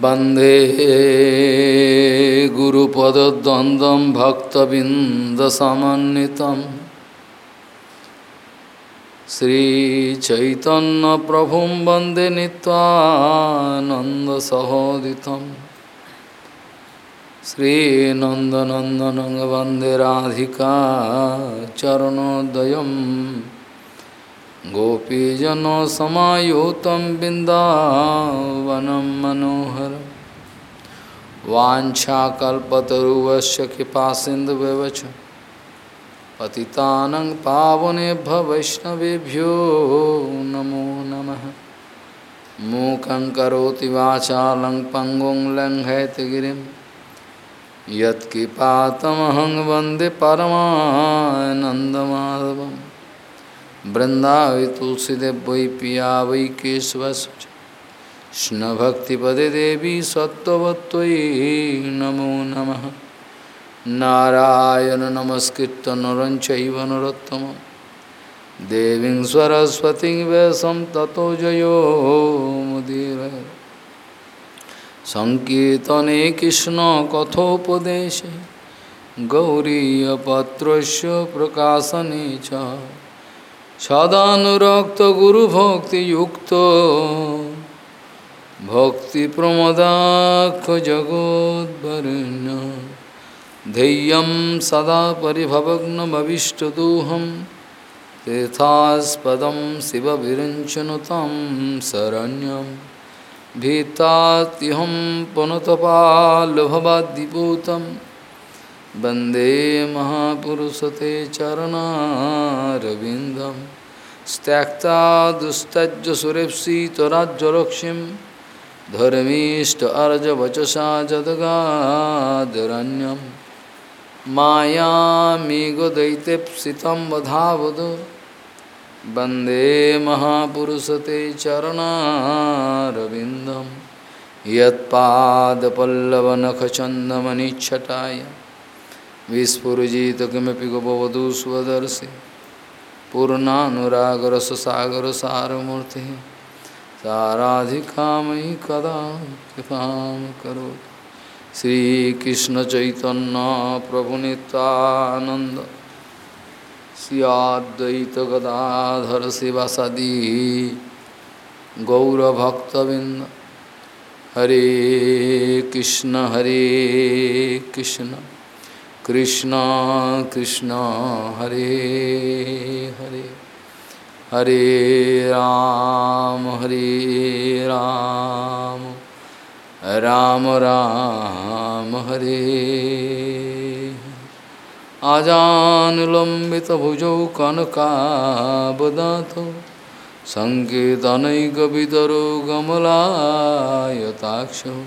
वंदे गुरुपदद्वन्द्वं भक्तबिन्दसमन्वितं। श्रीचैतन्यप्रभुं वंदे नीत्वानन्दसहोदितं श्रीनन्दनन्दनं वंदे राधिका चरणोदयम्। गोपीजनसमायुतं बिन्दावनं मनोहर। वाञ्छाकल्पतरुवस्य कृपासिन्धुव्यवच पतितानं पावनेभ्य वैष्णवेभ्यो नमो नमः। मूकं करोति वाचालं पङ्गुं लङ्घयतगिरिं यत्कृपातमहं वंदे परमानन्दमाधवम्। वृंदावि तुलसीदेव वै पिया वै केशवश्च कृष्ण देवी सत्वत्वयी नमो नमः नारायण नमस्कृत नरं चैव देवीं सरस्वतीं वैसं ततो जयो मुदीर सङ्कीर्तने कृष्णकथोपदेशे गौरीयपत्रस्य प्रकाशने च सदानुरक्त गुरुभक्तियुक्त भक्तिप्रमदाख जगोद्वरुण्य धैर्यं सदा परिभवग्नमविष्टदोहं तीर्थास्पदं शिवविरञ्चनुतं शरण्यं भीतात्यहं पुनतपाल्भवाद्दिपूतं वंदे महापुरुषते चरणारविन्दं त्यक्ता दुस्तज्य सुरेप्सितराज्यलक्ष्मीं धर्मीष्ट अर्जवचसा जदगादरण्यं मायामेघदैत्यप्सितं वधावद। वंदे महापुरुषते चरणारविन्दं यत्पादपल्लवनखचन्दमनिच्छटाय। विस्फुजित किमपि गोपवधू स्वदर्शि। पूर्णानुरागरससागरसारमूर्ति। साराधिका मयि कदा कृपां करोतु। श्रीकृष्णचैतन्यप्रभुनितानन्द श्रियाद्वैतगदाधर शिवसदी गौरभक्तबिन्द। हरे कृष्ण हरे कृष्ण। कृष्ण कृष्ण, हरे हरे। हरे राम हरे राम। राम राम, हरे। आजान आजानुलम्बितभुजौ कनकावदातो सङ्केतनैकवितरो गमलायताक्षौ।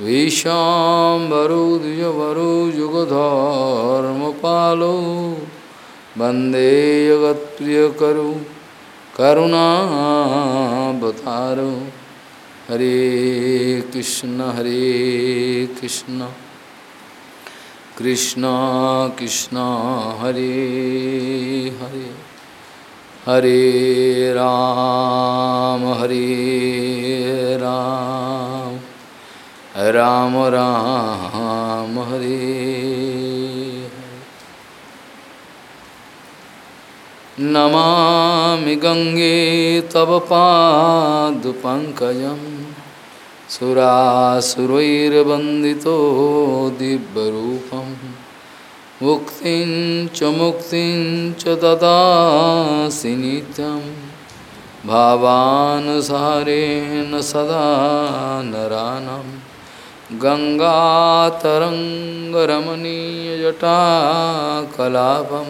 विशाम्बरो द्विजवरो युगधर्मपालो वंदे जगत्प्रियकरो करुणावतारो। हरे कृष्ण हरे कृष्ण। कृष्ण कृष्ण, हरे हरे। हरे राम हरे राम। राम राम, हरे। नमामि गंगे तव पादपङ्कजं सुरासुरैर्वन्दितो दिव्यरूपं। मुक्तिं च मुक्तिं च ददासि भावानुसारेण सदा नरानम्। गङ्गातरङ्गरमणीयजटाकलापं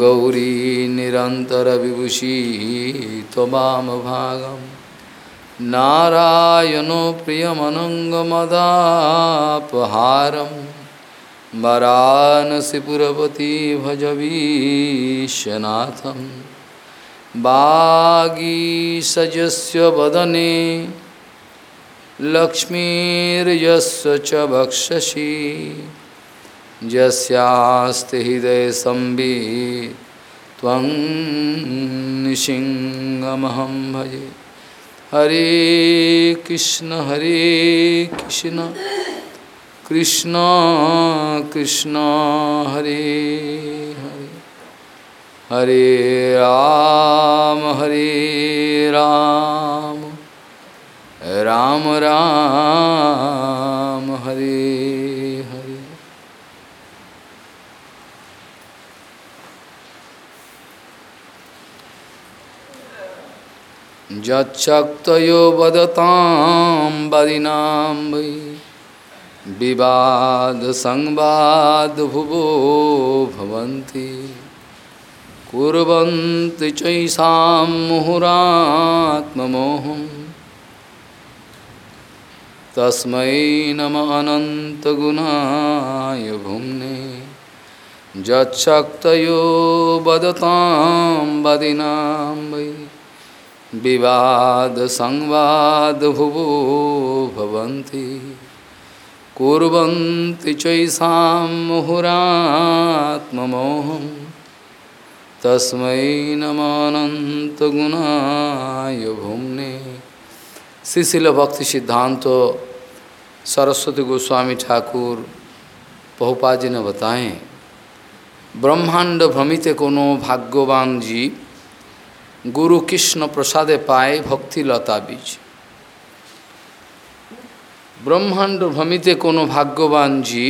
गौरी निरन्तरविभूषी त्वमामभागं नारायणो प्रियमनङ्गमदापहारं वरानसिपुरपति भजवीशनाथं वागीसजस्य वदने लक्ष्मीर्यस्य च हृदय संबी निशिङ्गमहं भजे। हरे कृष्ण हरे कृष्ण कृष्ण कृष्ण, हरे हरे। हरे राम हरे राम। राम राम हरे हरे। यच्चक्तयो वदतां वदिनां वै। विवादसंवादभुवो भवन्ति। कुर्वन्ति चैषां मुहुरात्ममोहम्। तस्मै नम अनन्तगुणाय भुम्ने यच्छक्तयो वदतां वदिनां वै विवादसंवादभुवो भवन्ति कुर्वन्ति चैषां मुहुरात्ममोहम् तस्मै नमानन्तगुणाय भुम्ने श्रीशिल भक्ति सिद्धांत सरस्वती गोस्वामी ठाकुर पहुपा जी ने बताएँ ब्रह्मांड भ्रमित कोनो भाग्यवान जी गुरु कृष्ण प्रसादे पाए भक्ति लता बीज ब्रह्मांड भ्रमित कोनो भाग्यवान जी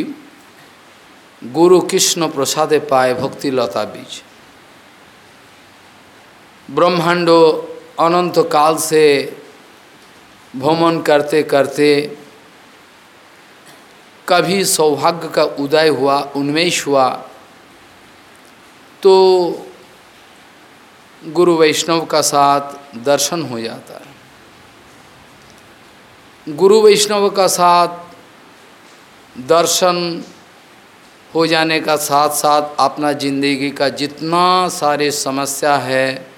गुरु कृष्ण प्रसादे पाए भक्ति लता बीज ब्रह्मांडो अनंत काल से भ्रमण करते करते कभी सौभाग्य का उदय हुआ, उन्मेष हुआ। तो गुरु वैष्णव का साथ दर्शन हो जाता है। गुरु वैष्णव का साथ दर्शन हो जाने का साथ साथ अपना ज़िंदगी का जितना सारे समस्या है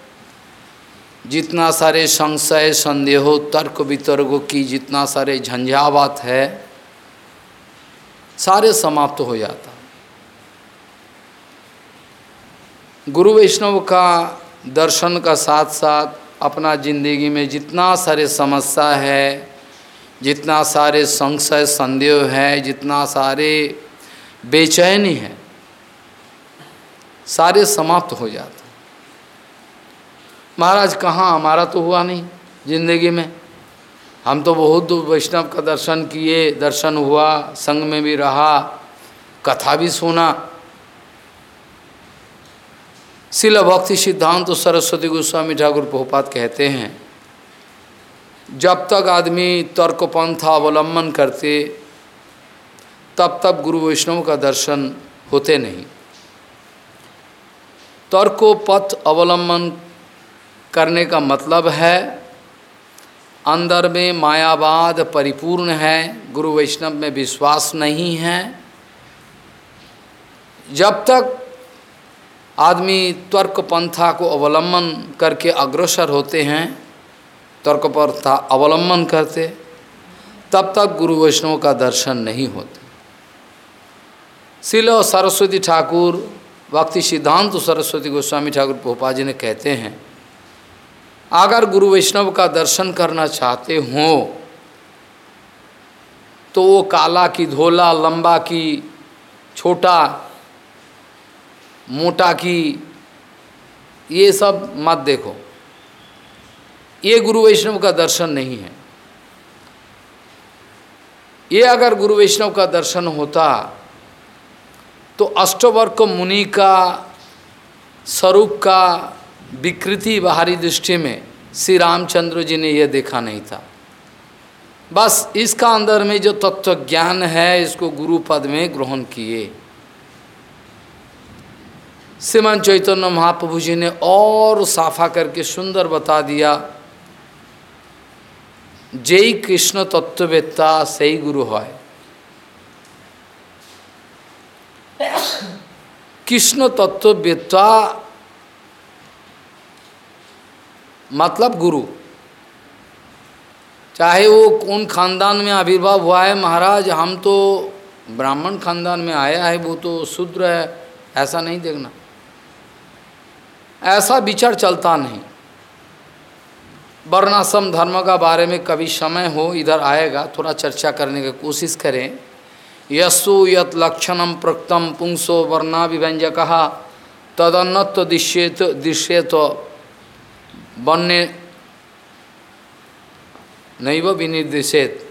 जितना सारे संशय, संदेह, तर्क, वितर्क की जितना सारे झंझावात है, सारे समाप्त हो जाता। गुरु वैष्णव का दर्शन का साथ साथ अपना ज़िंदगी में जितना सारे समस्या है, जितना सारे संशय, संदेह है, जितना सारे बेचैनी है, सारे समाप्त हो जाते। महाराज, कहाँ? हमारा तो हुआ नहीं ज़िंदगी में। हम तो बहुत वैष्णव का दर्शन किए, दर्शन हुआ, संग में भी रहा, कथा भी सुना। शिल भक्ति सिद्धांत तो सरस्वती गोस्वामी ठाकुर पोपात कहते हैं, जब तक आदमी तर्क पंथ अवलंबन करते, तब तक गुरु वैष्णव का दर्शन होते नहीं। तर्कोपथ अवलंबन करने का मतलब है, अंदर में मायावाद परिपूर्ण है, गुरु वैष्णव में विश्वास नहीं है। जब तक आदमी तर्क पंथा को अवलंबन करके अग्रसर होते हैं तर्क पंथा अवलंबन करते, तब तक गुरु वैष्णव का दर्शन नहीं होते। शिल सरस्वती ठाकुर, भक्ति सिद्धांत सरस्वती गोस्वामी ठाकुर पोपा जी ने कहते हैं अगर गुरु वैष्णव का दर्शन करना चाहते हो तो वो काला की धोला, लंबा की, छोटा, मोटा की, ये सब मत देखो। ये गुरु वैष्णव का दर्शन नहीं है। ये अगर गुरु वैष्णव का दर्शन होता तो अष्टवर्क मुनि का, स्वरूप का विकृति बाहरी दृष्टि में श्री रामचंद्र जी ने यह देखा नहीं था। बस इसका अंदर में जो तत्व ज्ञान है, इसको गुरु पद में ग्रहण किए। श्रीमान चैतन्य महाप्रभु जी ने और साफा करके सुंदर बता दिया, जय कृष्ण तत्ववेत्ता, सही गुरु है कृष्ण तत्ववेत्ता मतलब गुरु। चाहे वो कौन खानदान में आविर्भाव हुआ है, महाराज, हम तो ब्राह्मण खानदान में आया है, वो तो शूद्र है, ऐसा नहीं देखना। ऐसा विचार चलता नहीं। वर्णाश्रम धर्म का बारे में कभी समय हो, इधर आएगा, थोड़ा चर्चा करने की कोशिश करें। यस्सु यत लक्षणम प्रक्तम पुंसो वर्णा विव्यंजक तदन्नत्व दृश्येत दृश्येत वन्य नैव विनिर्देशित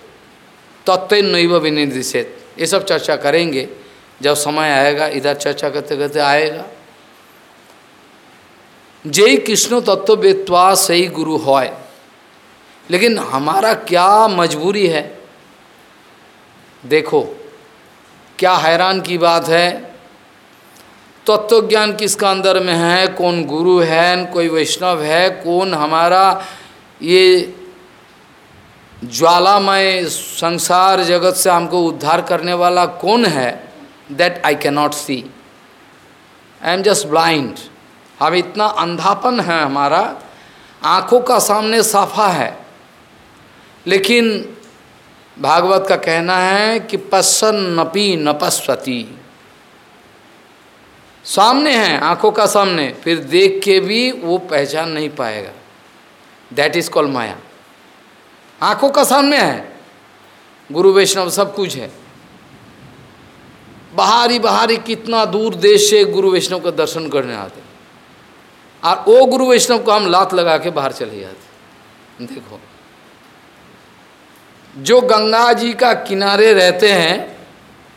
तत्व नैव विनिर्देशित। ये सब चर्चा करेंगे। जब समय आएगा, इधर चर्चा करते करते आएगा। जय कृष्ण तत्व वेत्वा सही गुरु है लेकिन हमारा क्या मजबूरी है? देखो, क्या हैरान की बात है? तत्व ज्ञान किसका अंदर में है? कौन गुरु है? कोई वैष्णव है? कौन हमारा ये ज्वालामय संसार जगत से हमको उद्धार करने वाला कौन है? That I cannot see I am just blind हम इतना अंधापन है हमारा। आँखों का सामने साफा है। लेकिन भागवत का कहना है कि पश्चन नपी नपस्वती सामने है, आँखों का सामने, फिर देख के भी वो पहचान नहीं पाएगा। दैट इज़ कॉल माया। आँखों का सामने है। गुरु वैष्णव सब कुछ है। बाहरी बाहरी कितना दूर देश से गुरु वैष्णव का दर्शन करने आते और वो गुरु वैष्णव को हम लात लगा के बाहर चले जाते देखो। जो गंगा जी का किनारे रहते हैं,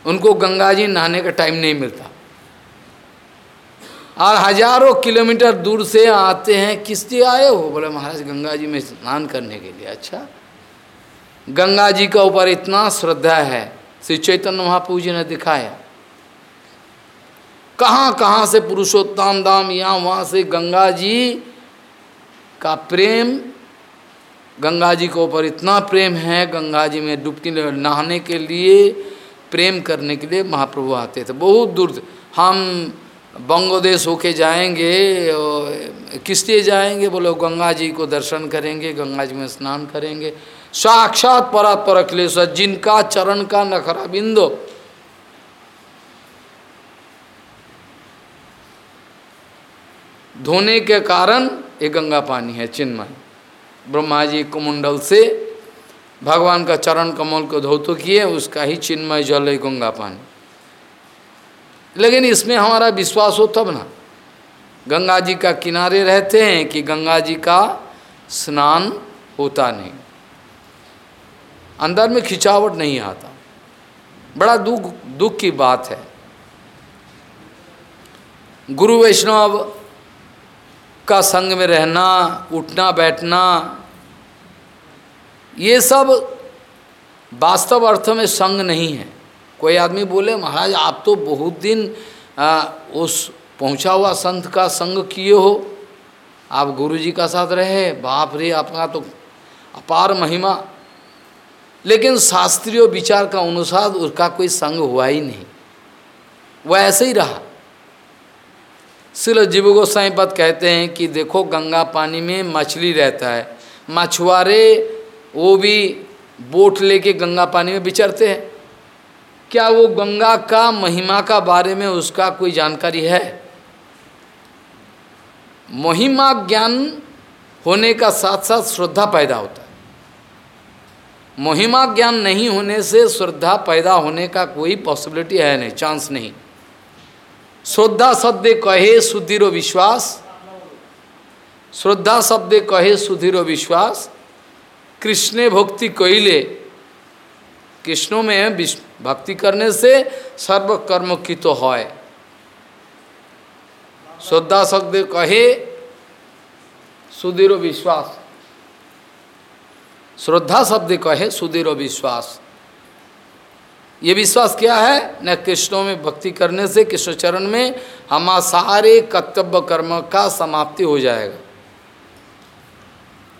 उनको गंगा जी नहाने का टाइम नहीं मिलता। और हज़ारों किलोमीटर दूर से आते हैं किस लिए आए हो बोले, महाराज, गंगा जी में स्नान करने के लिए। अच्छा। गंगा जी का ऊपर इतना श्रद्धा है, श्री चैतन्य महाप्रभु जी ने दिखाया। कहाँ कहाँ से पुरुषोत्तम दाम यहाँ, वहाँ से गंगा जी का प्रेम। गंगा जी के ऊपर इतना प्रेम है, गंगा जी में डुबकी नहाने के लिए, प्रेम करने के लिए महाप्रभु आते थे। बहुत दूर हम बंगोदेश होके जाएँगे लिए जाएँगे? बोलो, गंगा जी को दर्शन करेंगे, गंगा जी में स्नान करेंगे। साक्षात परात्पर अखिलेश्वर, जिनका चरण का नखरा बिंदो। धोने के कारण ये गंगा पानी है, चिन्मय। ब्रह्मा जी कुमंडल से भगवान का चरण कमल को धोतो किए, उसका ही चिन्मय जल है गंगा पानी। लेकिन इसमें हमारा विश्वास हो तब ना। गंगा जी का किनारे रहते हैं कि गंगा जी का स्नान होता नहीं। अंदर में खिंचावट नहीं आता। बड़ा दुख दुख की बात है। गुरु वैष्णव का संग में रहना, उठना, बैठना, ये सब वास्तव अर्थ में संग नहीं है। कोई आदमी बोले महाराज आप तो बहुत दिन आ, उस पहुँचा हुआ संत का संग किए हो। आप गुरु जी का साथ रहे बाप रे आपका तो अपार महिमा। लेकिन शास्त्रीय विचार का अनुसार उसका कोई संग हुआ ही नहीं। वह ऐसे ही रहा। सिल जीव गोसाई पद कहते हैं कि देखो गंगा पानी में मछली रहता है। मछुआरे वो भी बोट लेके गंगा पानी में विचरते हैं। क्या वो गंगा का, महिमा का बारे में उसका कोई जानकारी है? महिमा ज्ञान होने का साथ साथ श्रद्धा पैदा होता है। महिमा ज्ञान नहीं होने से श्रद्धा पैदा होने का कोई पॉसिबिलिटी है नहीं चांस नहीं। श्रद्धा शब्द कहे सुधीरो विश्वास। श्रद्धा शब्द कहे सुधीरो विश्वास। कृष्ण भक्ति कहले कृष्णों में भक्ति करने से सर्व कर्म की तो है श्रद्धा शब्द कहे सुधीरो विश्वास। श्रद्धा शब्द कहे सुधीरो विश्वास। ये विश्वास क्या है? न कृष्णों में भक्ति करने से कृष्ण चरण में हमारा सारे कर्तव्य कर्म का समाप्ति हो जाएगा।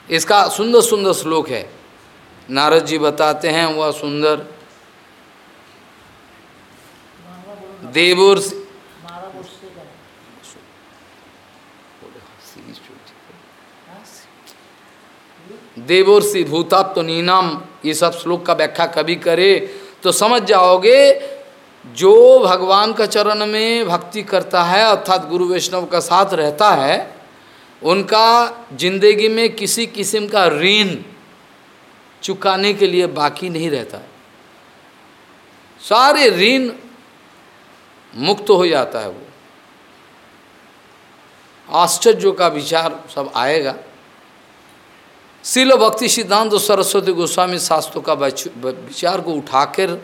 इसका सुंदर सुंदर श्लोक है। नारद जी बताते हैं, वह सुंदर। देवोर देवोर्षि भूताप्त नीनम, ये सब श्लोक का व्याख्या कभी करे तो समझ जाओगे, जो भगवान का चरण में भक्ति करता है, अर्थात गुरु वैष्णव का साथ रहता है, उनका ज़िंदगी में किसी किस्म का ऋण चुकाने के लिए बाकी नहीं रहता। सारे ऋण मुक्त हो जाता है वो। आश्चर्य का विचार सब आएगा। शिल भक्ति सिद्धांत सरस्वती गोस्वामी शास्त्रों का विचार को उठाकर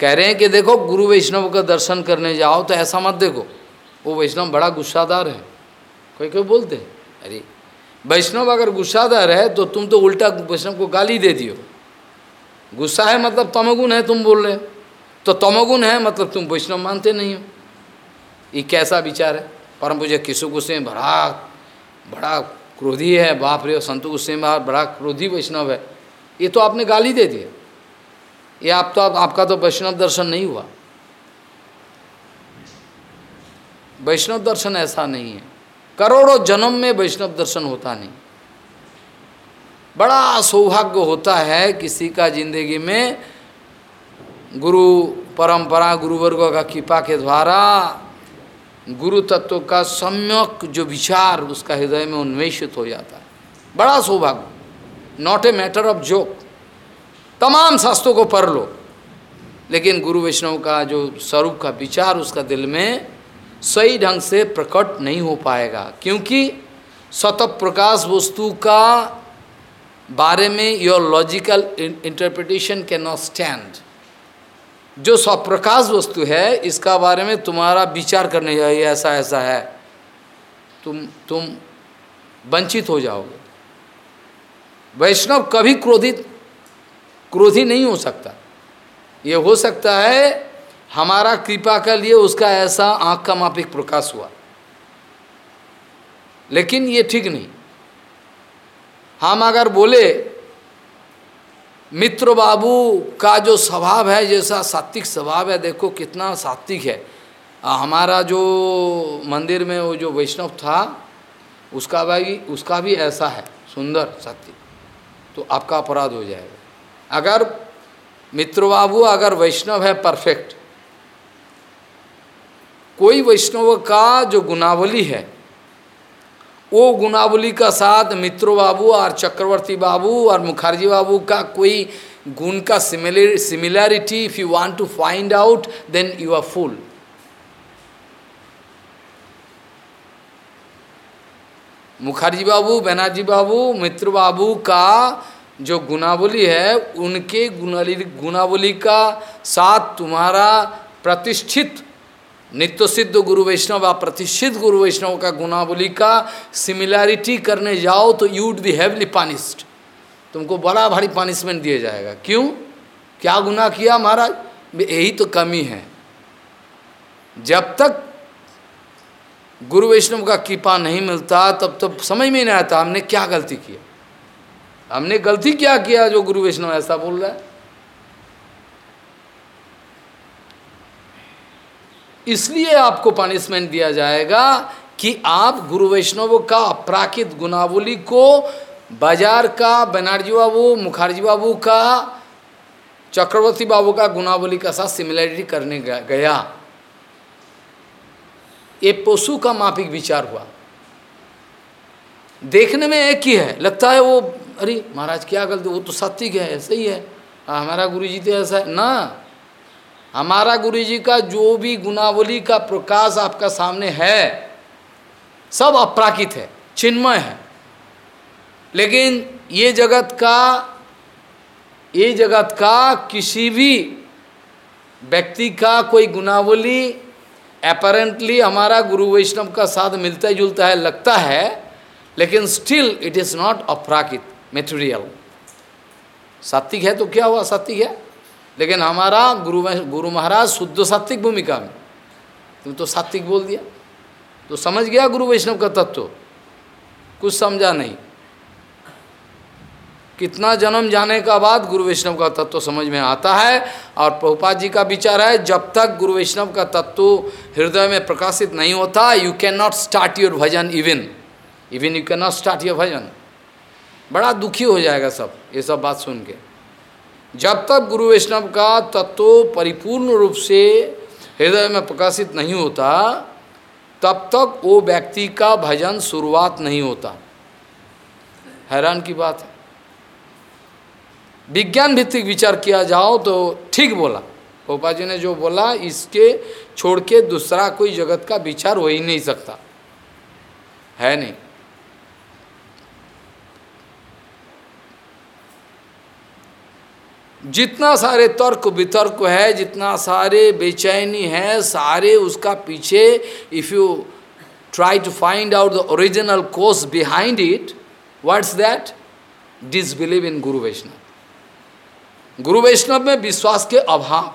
कह रहे हैं कि देखो, गुरु वैष्णव का दर्शन करने जाओ तो ऐसा मत देखो। वो वैष्णव बड़ा गुस्सादार है। कोई कोई बोलते हैं? अरे वैष्णव अगर गुस्सादार है तो तुम तो उल्टा वैष्णव को गाली दे दियो। गुस्सा है मतलब तमगुण है तुम बोल रहे तो तमगुण है मतलब तुम वैष्णव मानते नहीं हो। ये कैसा विचार है? परम पूजा किसु गुस्से में बड़ा बड़ा क्रोधी है बाप रे संतु गुस्से में बड़ा क्रोधी वैष्णव है। ये तो आपने गाली दे दिया। ये आप तो आप, आपका तो वैष्णव दर्शन नहीं हुआ। वैष्णव दर्शन ऐसा नहीं है। करोड़ों जन्म में वैष्णव दर्शन होता नहीं। बड़ा सौभाग्य होता है किसी का ज़िंदगी में गुरु परंपरा, गुरुवर्गों का कृपा के द्वारा गुरु तत्व का सम्यक जो विचार उसका हृदय में उन्वेषित हो जाता है। बड़ा सौभाग्य। Not a matter of joke तमाम शास्त्रों को पढ़ लो। लेकिन गुरु वैष्णव का जो स्वरूप का विचार उसका दिल में सही ढंग से प्रकट नहीं हो पाएगा, क्योंकि स्वतः प्रकाश वस्तु का बारे में your logical interpretation can not stand जो स्वप्रकाश वस्तु है, इसका बारे में तुम्हारा विचार करने जाइए ऐसा ऐसा है। तुम तुम वंचित हो जाओगे। वैष्णव कभी क्रोधित, क्रोधी नहीं हो सकता। ये हो सकता है हमारा कृपा के लिए उसका ऐसा आँख का मापिक प्रकाश हुआ। लेकिन ये ठीक नहीं। हम अगर बोले मित्र बाबू का जो स्वभाव है जैसा सात्विक स्वभाव है देखो कितना सात्विक है। आ, हमारा जो मंदिर में वो जो वैष्णव था उसका भाई उसका भी ऐसा है सुंदर सात्विक। तो आपका अपराध हो जाएगा। अगर मित्र बाबू अगर वैष्णव है परफेक्ट कोई वैष्णव का जो गुनावली है, वो गुनावली का साथ मित्रो बाबू और चक्रवर्ती बाबू और मुखर्जी बाबू का कोई गुण का similar similarity if you want to find out then you are full Mukherjee बाबू, बनर्जी बाबू, मित्र बाबू का जो गुनावली है, उनके गुनावली गुनावली का साथ तुम्हारा प्रतिष्ठित नित्य सिद्ध गुरु वैष्णव या प्रतिष्ठित गुरु वैष्णव का गुनावली का सिमिलैरिटी करने जाओ तो you would be heavily punished तुमको बड़ा भारी पानिशमेंट दिया जाएगा। क्यों? क्या गुना किया महाराज? यही तो कमी है। जब तक गुरु वैष्णव का कृपा नहीं मिलता, तब तो समझ में नहीं आता हमने क्या गलती किया। हमने गलती क्या किया जो गुरु वैष्णव ऐसा बोल रहा है? इसलिए आपको पनिशमेंट दिया जाएगा कि आप गुरु वैष्णव का अपराकित गुनावली को, बाज़ार का, बनर्जी बाबू, मुखर्जी बाबू का, चक्रवर्ती बाबू का गुनावली का साथ सिमिलरिटी करने गया। ये पशु का मापिक विचार हुआ। देखने में एक ही है। लगता है वो, अरे महाराज क्या गलती, वो तो सत्य है ऐसे ही। है हमारा गुरु जी तो ऐसा है। ना। हमारा गुरु जी का जो भी गुनावली का प्रकाश आपका सामने है, सब अपराकित है, चिन्मय है। लेकिन ये जगत का, ये जगत का किसी भी व्यक्ति का कोई गुनावली अपरेंटली हमारा गुरु वैष्णव का साथ मिलता जुलता है, लगता है, लेकिन स्टिल इट इज़ नॉट अपराकित मेटेरियल सात्विक है तो क्या हुआ? सात्विक है? लेकिन हमारा गुरु गुरु महाराज शुद्ध सात्विक भूमिका में। तुम तो सात्विक बोल दिया। तो समझ गया गुरु वैष्णव का तत्व? कुछ समझा नहीं। कितना जन्म जाने का बाद गुरु वैष्णव का तत्व समझ में आता है और प्रभुपाद जी का विचार है, जब तक गुरु वैष्णव का तत्व हृदय में प्रकाशित नहीं होता you can not start your bhajan even even you can not start your bhajan. बड़ा दुखी हो जाएगा सब, ये सब बात सुन के। जब तक गुरु वैष्णव का तत्व परिपूर्ण रूप से हृदय में प्रकाशित नहीं होता, तब तक वो व्यक्ति का भजन शुरुआत नहीं होता। हैरान की बात है। विज्ञान भित्तिक विचार किया जाओ तो ठीक बोला। गोपा जी ने जो बोला, इसके छोड़ के दूसरा कोई जगत का विचार हो ही नहीं सकता। है नहीं। जितना सारे तर्क वितर्क है, जितना सारे बेचैनी है, सारे उसका पीछे if you try to find out the original course behind it what's that disbelieve in guru Vaishnav guru वैष्णव में विश्वास के अभाव।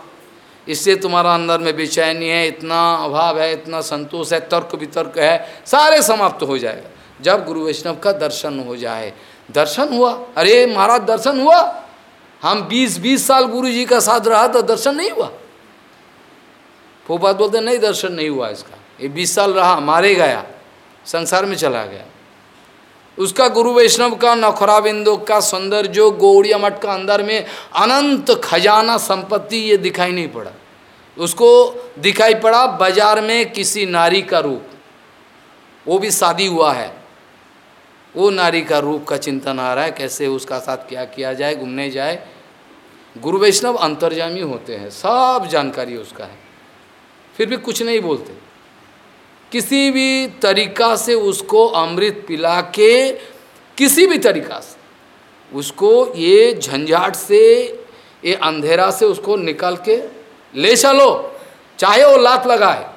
इससे तुम्हारा अंदर में बेचैनी है, इतना अभाव है, इतना संतोष है, तर्क वितर्क है, सारे समाप्त हो जाएगा। जब गुरु वैष्णव का दर्शन हो जाए। दर्शन हुआ? अरे महाराज, दर्शन हुआ? हम 20-20 साल गुरु जी का साथ रहा तो दर्शन नहीं हुआ। फोपात बोलते नहीं, दर्शन नहीं हुआ इसका। ये 20 साल रहा, मारे गया, संसार में चला गया। उसका गुरु वैष्णव का, नखरा बिंदु का, सौंदर्य, गौड़िया मठ का अंदर में अनंत खजाना संपत्ति ये दिखाई नहीं पड़ा। उसको दिखाई पड़ा बाज़ार में किसी नारी का रूप। वो भी शादी हुआ है। वो नारी का रूप का चिंतन आ रहा है, कैसे उसका साथ क्या किया जाए, घूमने जाए। गुरु वैष्णव अंतर्जामी होते हैं, सब जानकारी उसका है। फिर भी कुछ नहीं बोलते। किसी भी तरीका से उसको अमृत पिला के, किसी भी तरीका से, उसको ये झंझाट से, ये अंधेरा से उसको निकाल के ले चलो, चाहे वो लात लगाए।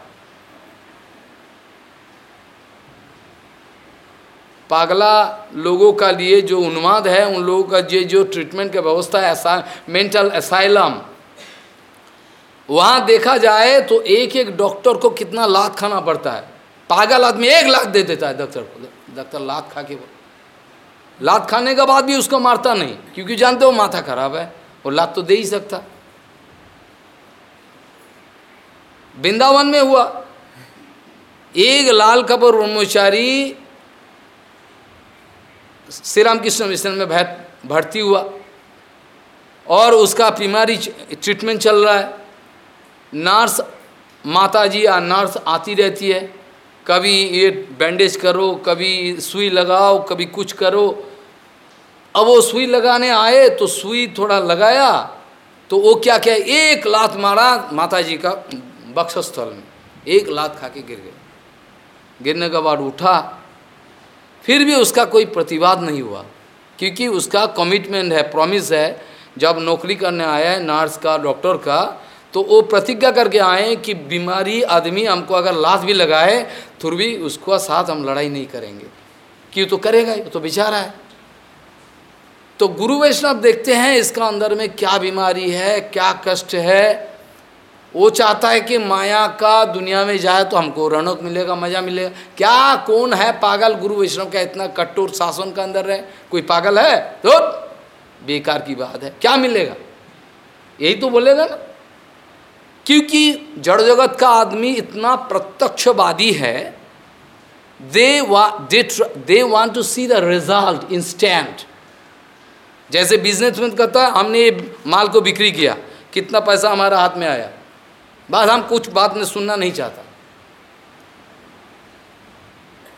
पागला लोगों का लिए जो उन्माद है, उन लोगों का ये जो ट्रीटमेंट का व्यवस्था है ऐसा मेंटल असाइलम वहाँ देखा जाए तो एक एक डॉक्टर को कितना लात खाना पड़ता है। पागल आदमी एक लाख दे देता है डॉक्टर को। डॉक्टर लात खा के लात खाने के बाद भी उसको मारता नहीं, क्योंकि जानते हो माथा खराब है, वो लात तो दे ही सकता। वृंदावन में हुआ। एक लाल कपूर ब्रह्मचारी श्री रामकृष्ण मिशन में भर्ती हुआ। और उसका बीमारी ट्रीटमेंट चल रहा है। नर्स माता जी या नर्स आती रहती है। कभी ये बैंडेज करो, कभी सुई लगाओ, कभी कुछ करो। अब वो सुई लगाने आए तो सुई थोड़ा लगाया तो वो क्या क्या? एक लात मारा माता जी का बक्षस्थल में। एक लात खा के गिर गए। गिरने के बाद उठा फिर भी उसका कोई प्रतिवाद नहीं हुआ। क्योंकि उसका कमिटमेंट है प्रॉमिस है, जब नौकरी करने आया है नर्स का डॉक्टर का तो वो प्रतिज्ञा करके आए कि बीमारी आदमी हमको अगर लाश भी लगाए, फिर भी उसको साथ हम लड़ाई नहीं करेंगे। क्यों तो करेगा ही तो बेचारा है। तो गुरु वैष्णव देखते हैं इसका अंदर में क्या बीमारी है, क्या कष्ट है वो चाहता है कि माया का दुनिया में जाए तो हमको रौनक मिलेगा, मज़ा मिलेगा। क्या कौन है पागल गुरु वैष्णव का इतना कठोर शासन का अंदर रहे? कोई पागल है? तो बेकार की बात है। क्या मिलेगा? यही तो बोलेगा ना। क्योंकि जड़ जगत का आदमी इतना प्रत्यक्षवादी है दे वा they they to see the result instant जैसे बिजनेसमैन कहता है, हमने ये माल को बिक्री किया, कितना पैसा हमारा हाथ में आया? बस हम कुछ बात में सुनना नहीं चाहता।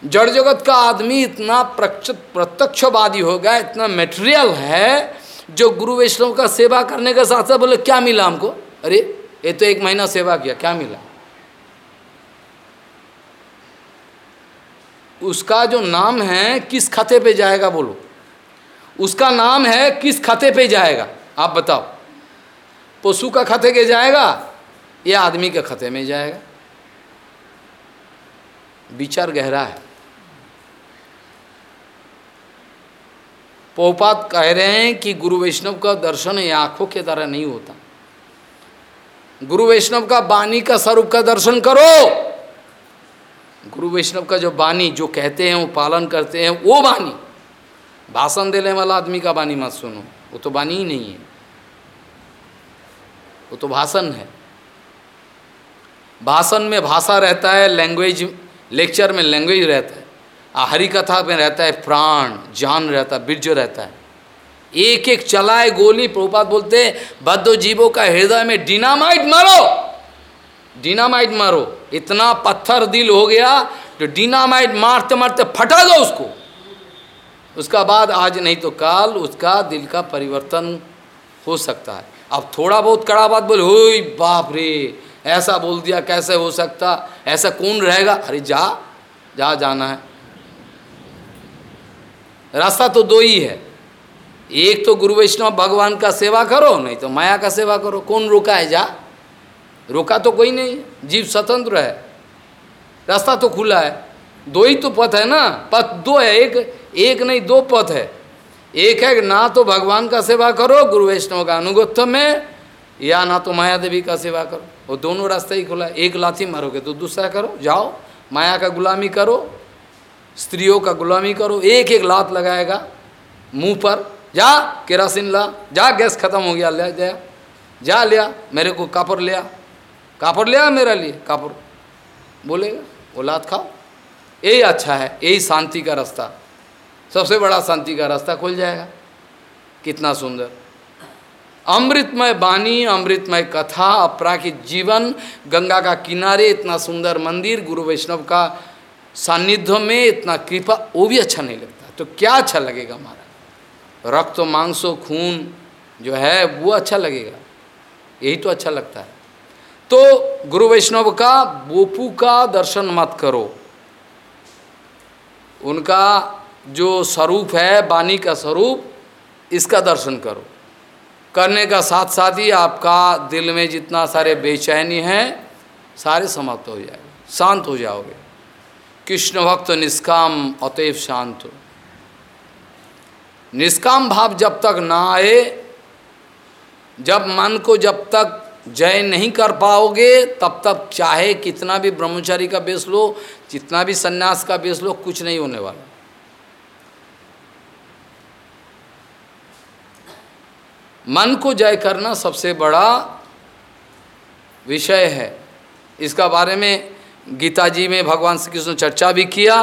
जड़ जगत का आदमी इतना प्रत्यक्षवादी हो गया, इतना मेटेरियल है, जो गुरु वैष्णव का सेवा करने के साथ साथ बोले, क्या मिला हमको? अरे, ये तो एक महीना सेवा किया, क्या मिला? उसका जो नाम है, किस खाते पे जाएगा बोलो? उसका नाम है, किस खाते पे जाएगा? आप बताओ। पशु का खाते के जाएगा? ये आदमी के खते में जाएगा। विचार गहरा है। पोपात कह रहे हैं कि गुरु वैष्णव का दर्शन ये आँखों के तरह नहीं होता। गुरु वैष्णव का बानी का स्वरूप का दर्शन करो। गुरु वैष्णव का जो बानी जो कहते हैं, वो पालन करते हैं, वो बानी भाषण देने वाला आदमी का बानी मत सुनो। वो तो बानी ही नहीं है। वो तो भाषण है। भाषण में भाषा रहता है लैंग्वेज लेक्चर में लैंग्वेज रहता है। हरी कथा में रहता है, प्राण, जान रहता है, बीर्ज रहता है। एक एक चलाए गोली प्रभुपात बोलते बद्ध जीवों का हृदय में डिनामाइट मारो। डिनामाइट मारो। इतना पत्थर दिल हो गया तो डिनामाइट मारते मारते फटा दो उसको। उसका बाद आज नहीं तो काल उसका दिल का परिवर्तन हो सकता है। अब थोड़ा बहुत कड़ा बात बोले हो बाप रे ऐसा बोल दिया, कैसे हो सकता? ऐसा कौन रहेगा? अरे जा जा जाना है। रास्ता तो दो ही है। एक तो गुरु वैष्णव, भगवान का सेवा करो, नहीं तो माया का सेवा करो। कौन रोका है? जा। रोका तो कोई नहीं, जीव स्वतंत्र है। रास्ता तो खुला है। दो ही तो पथ है ना? पथ दो है, एक एक नहीं, दो पथ है। एक है ना तो भगवान का सेवा करो, गुरु वैष्णव का अनुगत्य में, या ना तो माया देवी का सेवा करो। वो दोनों रास्ते ही खुला एक लाथी मारोगे तो दूसरा करो, जाओ, माया का गुलामी करो, स्त्रियों का गुलामी करो एक एक लात लगाएगा, मुँह पर, जा, केरासिन ला, जा, गैस खत्म हो गया, ले जा जा, लिया, मेरे को कापड़ लिया कापड़ लिया मेरा लिए, कापड़। बोलेगा, वो लात खाओ। यही अच्छा है, यही शांति का रास्ता। सबसे बड़ा शांति का रास्ता खुल जाएगा। कितना सुंदर। अमृतमय बानी अमृतमय कथा अपराकित जीवन, गंगा का किनारे इतना सुंदर मंदिर, गुरु वैष्णव का सानिध्य में इतना कृपा, वो भी अच्छा नहीं लगता। तो क्या अच्छा लगेगा हमारा रक्त तो मांसो, खून जो है, वो अच्छा लगेगा। यही तो अच्छा लगता है। तो गुरु वैष्णव का, बोपू का दर्शन मत करो। उनका जो स्वरूप है वाणी का स्वरूप, इसका दर्शन करो। करने का साथ साथ ही आपका दिल में जितना सारे बेचैनी हैं, सारे समाप्त हो जाएगा, शांत हो जाओगे। कृष्ण भक्त निष्काम, अतएव शांत हो। निष्काम भाव जब तक ना आए, जब मन को जब तक जय नहीं कर पाओगे, तब तक चाहे कितना भी ब्रह्मचारी का बेस लो, जितना भी सन्यास का बेस लो, कुछ नहीं होने वाला। मन को जय करना सबसे बड़ा विषय है। इसका बारे में गीता जी में भगवान श्री कृष्ण चर्चा भी किया।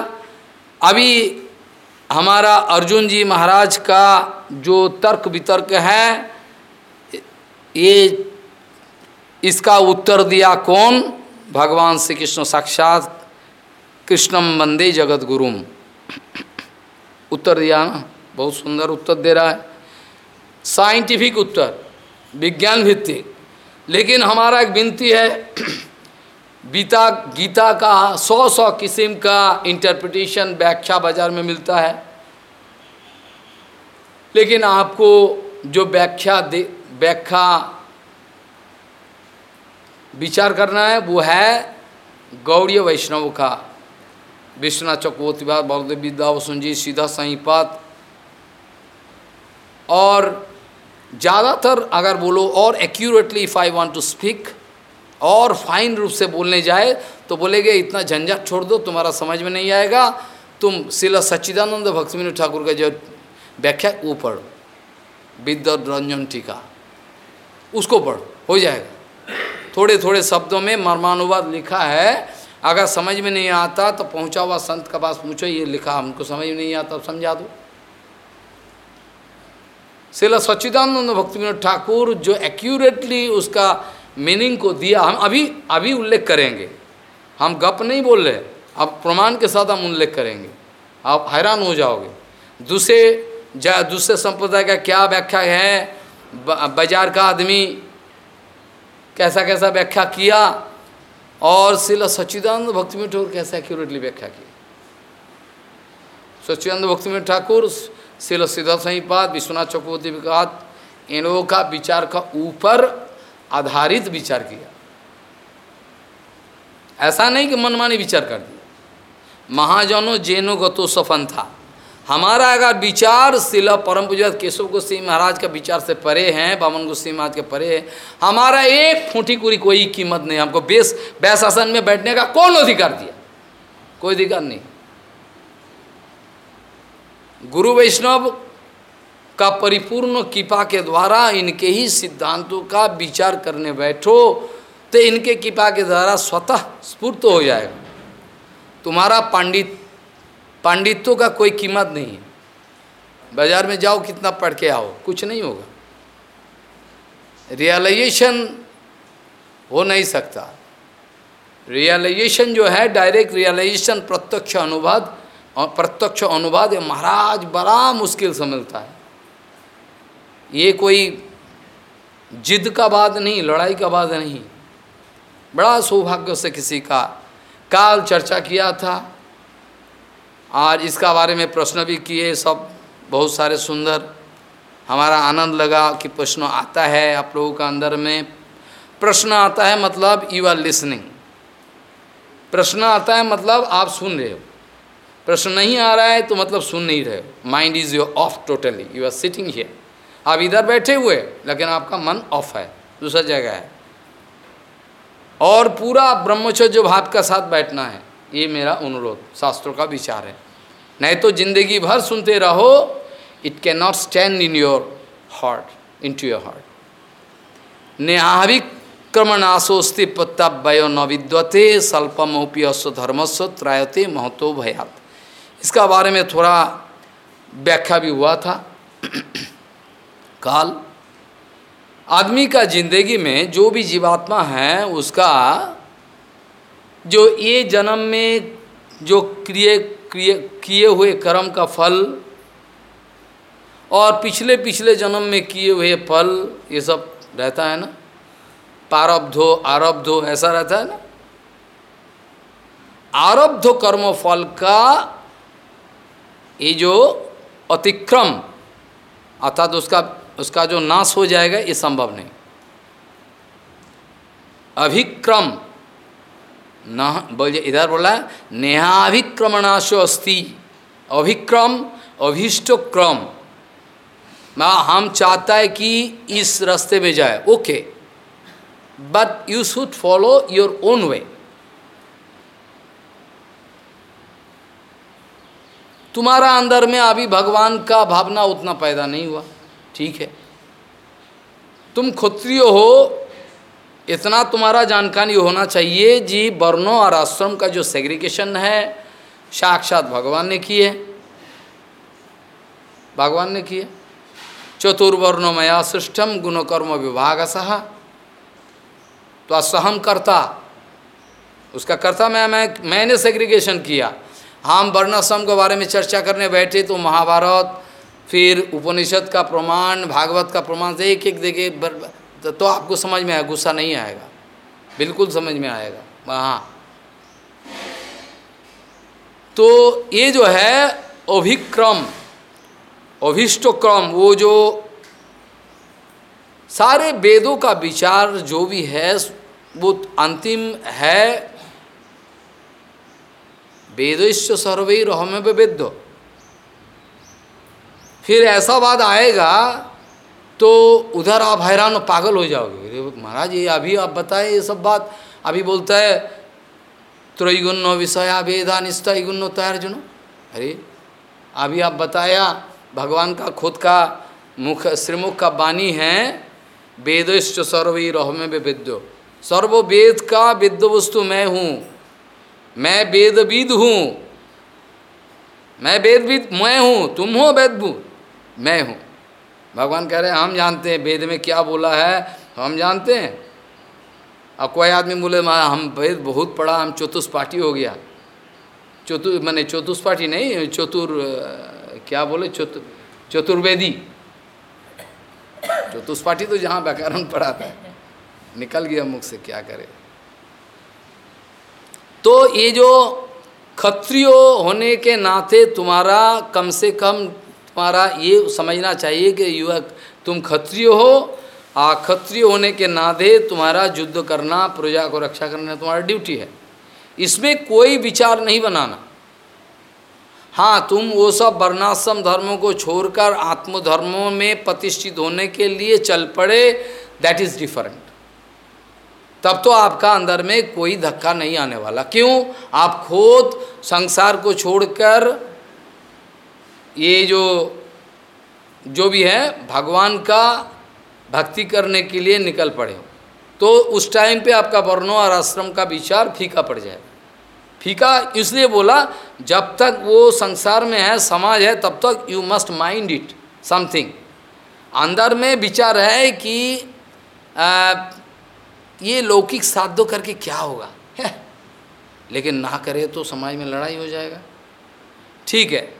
अभी हमारा अर्जुन जी महाराज का जो तर्क वितर्क है, ये इसका उत्तर दिया कौन? भगवान श्री कृष्ण साक्षात कृष्णम वंदे जगत गुरुम उत्तर दिया ना? बहुत सुंदर उत्तर दे रहा है। साइंटिफिक उत्तर, विज्ञान भित्तिक। लेकिन हमारा एक विनती है गीता गीता का सौ सौ किस्म का इंटरप्रिटेशन व्याख्या बाज़ार में मिलता है। लेकिन आपको जो व्याख्या दे, व्याख्या विचार करना है, वो है गौड़ीय वैष्णव का। विश्वनाथ चक्रवर्तीवाद बलदेव विद्या वसुन जी सीधा सहीपात और ज़्यादातर अगर बोलो और accurately if I want to speak और फाइन रूप से बोलने जाए तो बोलेगे, इतना झंझट छोड़ दो, तुम्हारा समझ में नहीं आएगा। तुम शिला सच्चिदानंद भक्तिविनोद ठाकुर का जो व्याख्या, वो पढ़ो। विद्युत रंजन टीका। उसको पढ़ो, हो जाएगा। थोड़े थोड़े शब्दों में मर्मानुवाद लिखा है। अगर समझ में नहीं आता तो पहुँचा हुआ संत का पास पूछो, ये लिखा, हमको समझ में नहीं आता, समझा दो। शिला सच्चिदानंद भक्ति विनोद ठाकुर जो एक्यूरेटली उसका मीनिंग को दिया हम अभी अभी उल्लेख करेंगे हम गप नहीं बोल रहे अब प्रमाण के साथ हम उल्लेख करेंगे आप हैरान हो जाओगे दूसरे जा दूसरे संप्रदाय का क्या व्याख्या है बाज़ार का आदमी कैसा कैसा व्याख्या किया और शिला सच्चिदानंद भक्ति में ठाकुर कैसा एक्यूरेटली व्याख्या किया सच्चिदानंद भक्ति में ठाकुर शिल सिद्धार्थ सहीपात विश्वनाथ चक्रवर्ती विकात इन लोगों का विचार का ऊपर आधारित विचार किया। ऐसा नहीं कि मनमानी विचार कर दिया। महाजनो, जैनो गतो सफन था। हमारा अगर विचार शिला परम पूजा केशव गोस्वी महाराज का विचार से परे हैं, बामन गोस्वी महाराज के परे हैं, हमारा एक फूटी कुरी कोई कीमत नहीं। हमको बेस बैशासन में बैठने का कौन अधिकार दिया? कोई अधिकार नहीं। गुरु वैष्णव का परिपूर्ण कृपा के द्वारा इनके ही सिद्धांतों का विचार करने बैठो तो इनके कृपा के द्वारा स्वतः स्फूर्त हो जाएगा। तुम्हारा पांडित, पांडित्यों का कोई कीमत नहीं है। बाज़ार में जाओ, कितना पढ़ के आओ, कुछ नहीं होगा। रियलाइजेशन हो नहीं सकता। रियलाइजेशन जो है, डायरेक्ट रियलाइजेशन, प्रत्यक्ष अनुवाद और प्रत्यक्ष अनुवाद महाराज बड़ा मुश्किल से मिलता है। ये कोई जिद का बात नहीं, लड़ाई का बात नहीं। बड़ा सौभाग्य से किसी का काल चर्चा किया था। और इसका बारे में प्रश्न भी किए सब, बहुत सारे सुंदर। हमारा आनंद लगा कि प्रश्न आता है आप लोगों का अंदर में। प्रश्न आता है मतलब यू आर लिसनिंग प्रश्न आता है मतलब आप सुन रहे हो। प्रश्न नहीं आ रहा है तो मतलब सुन नहीं रहे हो। Mind is your off totally you are sitting here आप इधर बैठे हुए लेकिन आपका मन ऑफ़ है। दूसरा जगह है। और पूरा ब्रह्मचर्य भाव का साथ बैठना है, ये मेरा अनुरोध, शास्त्रों का विचार है। नहीं तो ज़िंदगी भर सुनते रहो। It can not stand in your heart in to your heart नेहाभिक्रमणाशोस्ति प्रत्यावय न विद्वते स्वल्पमोपी अश्व धर्मस्व त्रायते महतो भयात। इसका बारे में थोड़ा व्याख्या भी हुआ था। काल, आदमी का ज़िंदगी में जो भी जीवात्मा है, उसका जो ये जन्म में जो क्रिय क्रिय, किए हुए कर्म का फल और पिछले पिछले जन्म में किए हुए फल, ये सब रहता है ना? पारब्धो आरब्धो ऐसा रहता है ना? आरब्ध कर्म फल का ये जो अतिक्रम, अर्थात उसका उसका जो नाश हो जाएगा, ये संभव नहीं। अभिक्रम, न, बोलिए, इधर बोला, नेहाभिक्रमणाशो अस्थि अभिक्रम, अभिष्ट क्रम। हम चाहता है कि इस रास्ते में जाए। Okay. But you should follow your own way तुम्हारा अंदर में अभी भगवान का भावना उतना पैदा नहीं हुआ। ठीक है। तुम क्षत्रिय हो, इतना तुम्हारा जानकारी होना चाहिए जी, वर्णों और आश्रम का जो सेग्रीगेशन है, साक्षात भगवान ने किए। भगवान ने किए। चतुर्वर्णो मया सृष्टम गुणकर्म विभाग सहा। तो असहम करता, उसका कर्ता मैं मैं, मैंने सेग्रीगेशन किया। हम वर्णाश्रम के बारे में चर्चा करने बैठे तो महाभारत फिर उपनिषद का प्रमाण भागवत का प्रमाण एक एक देखे तो, आपको समझ में आएगा गुस्सा नहीं आएगा। बिल्कुल समझ में आएगा। हाँ। तो ये जो है अभिक्रम अभिष्टक्रम वो जो सारे वेदों का विचार जो भी है वो अंतिम है वेदोश्व सर्वे रहमे वेद्य। फिर ऐसा बात आएगा तो उधर आप हैरान पागल हो जाओगे। महाराज, ये अभी आप बताए ये सब बात। अभी बोलता है, त्रैगुण्य विषया वेदा निष्ठा तैर्जुन अरे, अभी आप बताया, भगवान का खुद का मुख, श्रीमुख का वाणी है वेदश्च सर्वी रहमे वेद्यो। सर्व वेद का विद्य वस्तु मैं हूँ। मैं वेदविद हूँ। मैं वेदविद मैं हूँ, तुम हो वेदभूत मैं हूँ। भगवान कह रहे हैं, हम जानते हैं वेद में क्या बोला है, हम जानते हैं। और कोई आदमी बोले हम वेद बहुत पढ़ा, हम चतुष्पाठी हो गया। चतुर मैंने चतुष्पाठी नहीं, चतुर क्या बोले चतुर चतुर्वेदी। चतुष्पाठी तो जहाँ व्याकरण पढ़ाता है। निकल गया मुख से, क्या करे। तो ये जो क्षत्रिय होने के नाते तुम्हारा कम से कम तुम्हारा ये समझना चाहिए कि युवक, तुम क्षत्रिय हो। आ क्षत्रिय होने के नाते तुम्हारा युद्ध करना, प्रजा को रक्षा करना तुम्हारा ड्यूटी है। इसमें कोई विचार नहीं बनाना। हाँ तुम वो सब वर्णाश्रम धर्मों को छोड़कर आत्मधर्मों में प्रतिष्ठित होने के लिए चल पड़े दैट इज़ डिफरेंट तब तो आपका अंदर में कोई धक्का नहीं आने वाला। क्यों? आप खुद संसार को छोड़कर ये जो जो भी है भगवान का भक्ति करने के लिए निकल पड़े हो। तो उस टाइम पे आपका वर्णों और आश्रम का विचार फीका पड़ जाए। फीका इसलिए बोला जब तक वो संसार में है समाज है तब तक you must mind it something अंदर में विचार है कि आ, ये लौकिक साधो करके क्या होगा? लेकिन ना करे तो समाज में लड़ाई हो जाएगा। ठीक है।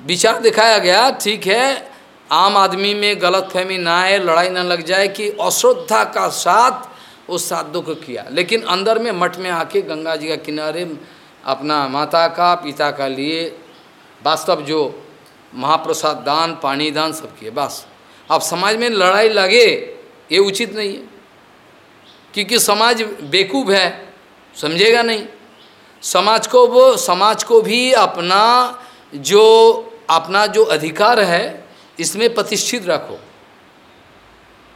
विचार दिखाया गया, ठीक है, आम आदमी में गलत फहमी ना आए, लड़ाई ना लग जाए कि अश्रद्धा का साथ उस साधु को किया। लेकिन अंदर में मठ में आके गंगा जी का किनारे अपना माता का, पिता का लिए वास्तव जो महाप्रसाद दान, पानी दान सब किए, बस। अब समाज में लड़ाई लगे, ये उचित नहीं है। क्योंकि समाज बेकूब है, समझेगा नहीं। समाज को वो, समाज को भी अपना जो अपना जो अधिकार है, इसमें प्रतिष्ठित रखो।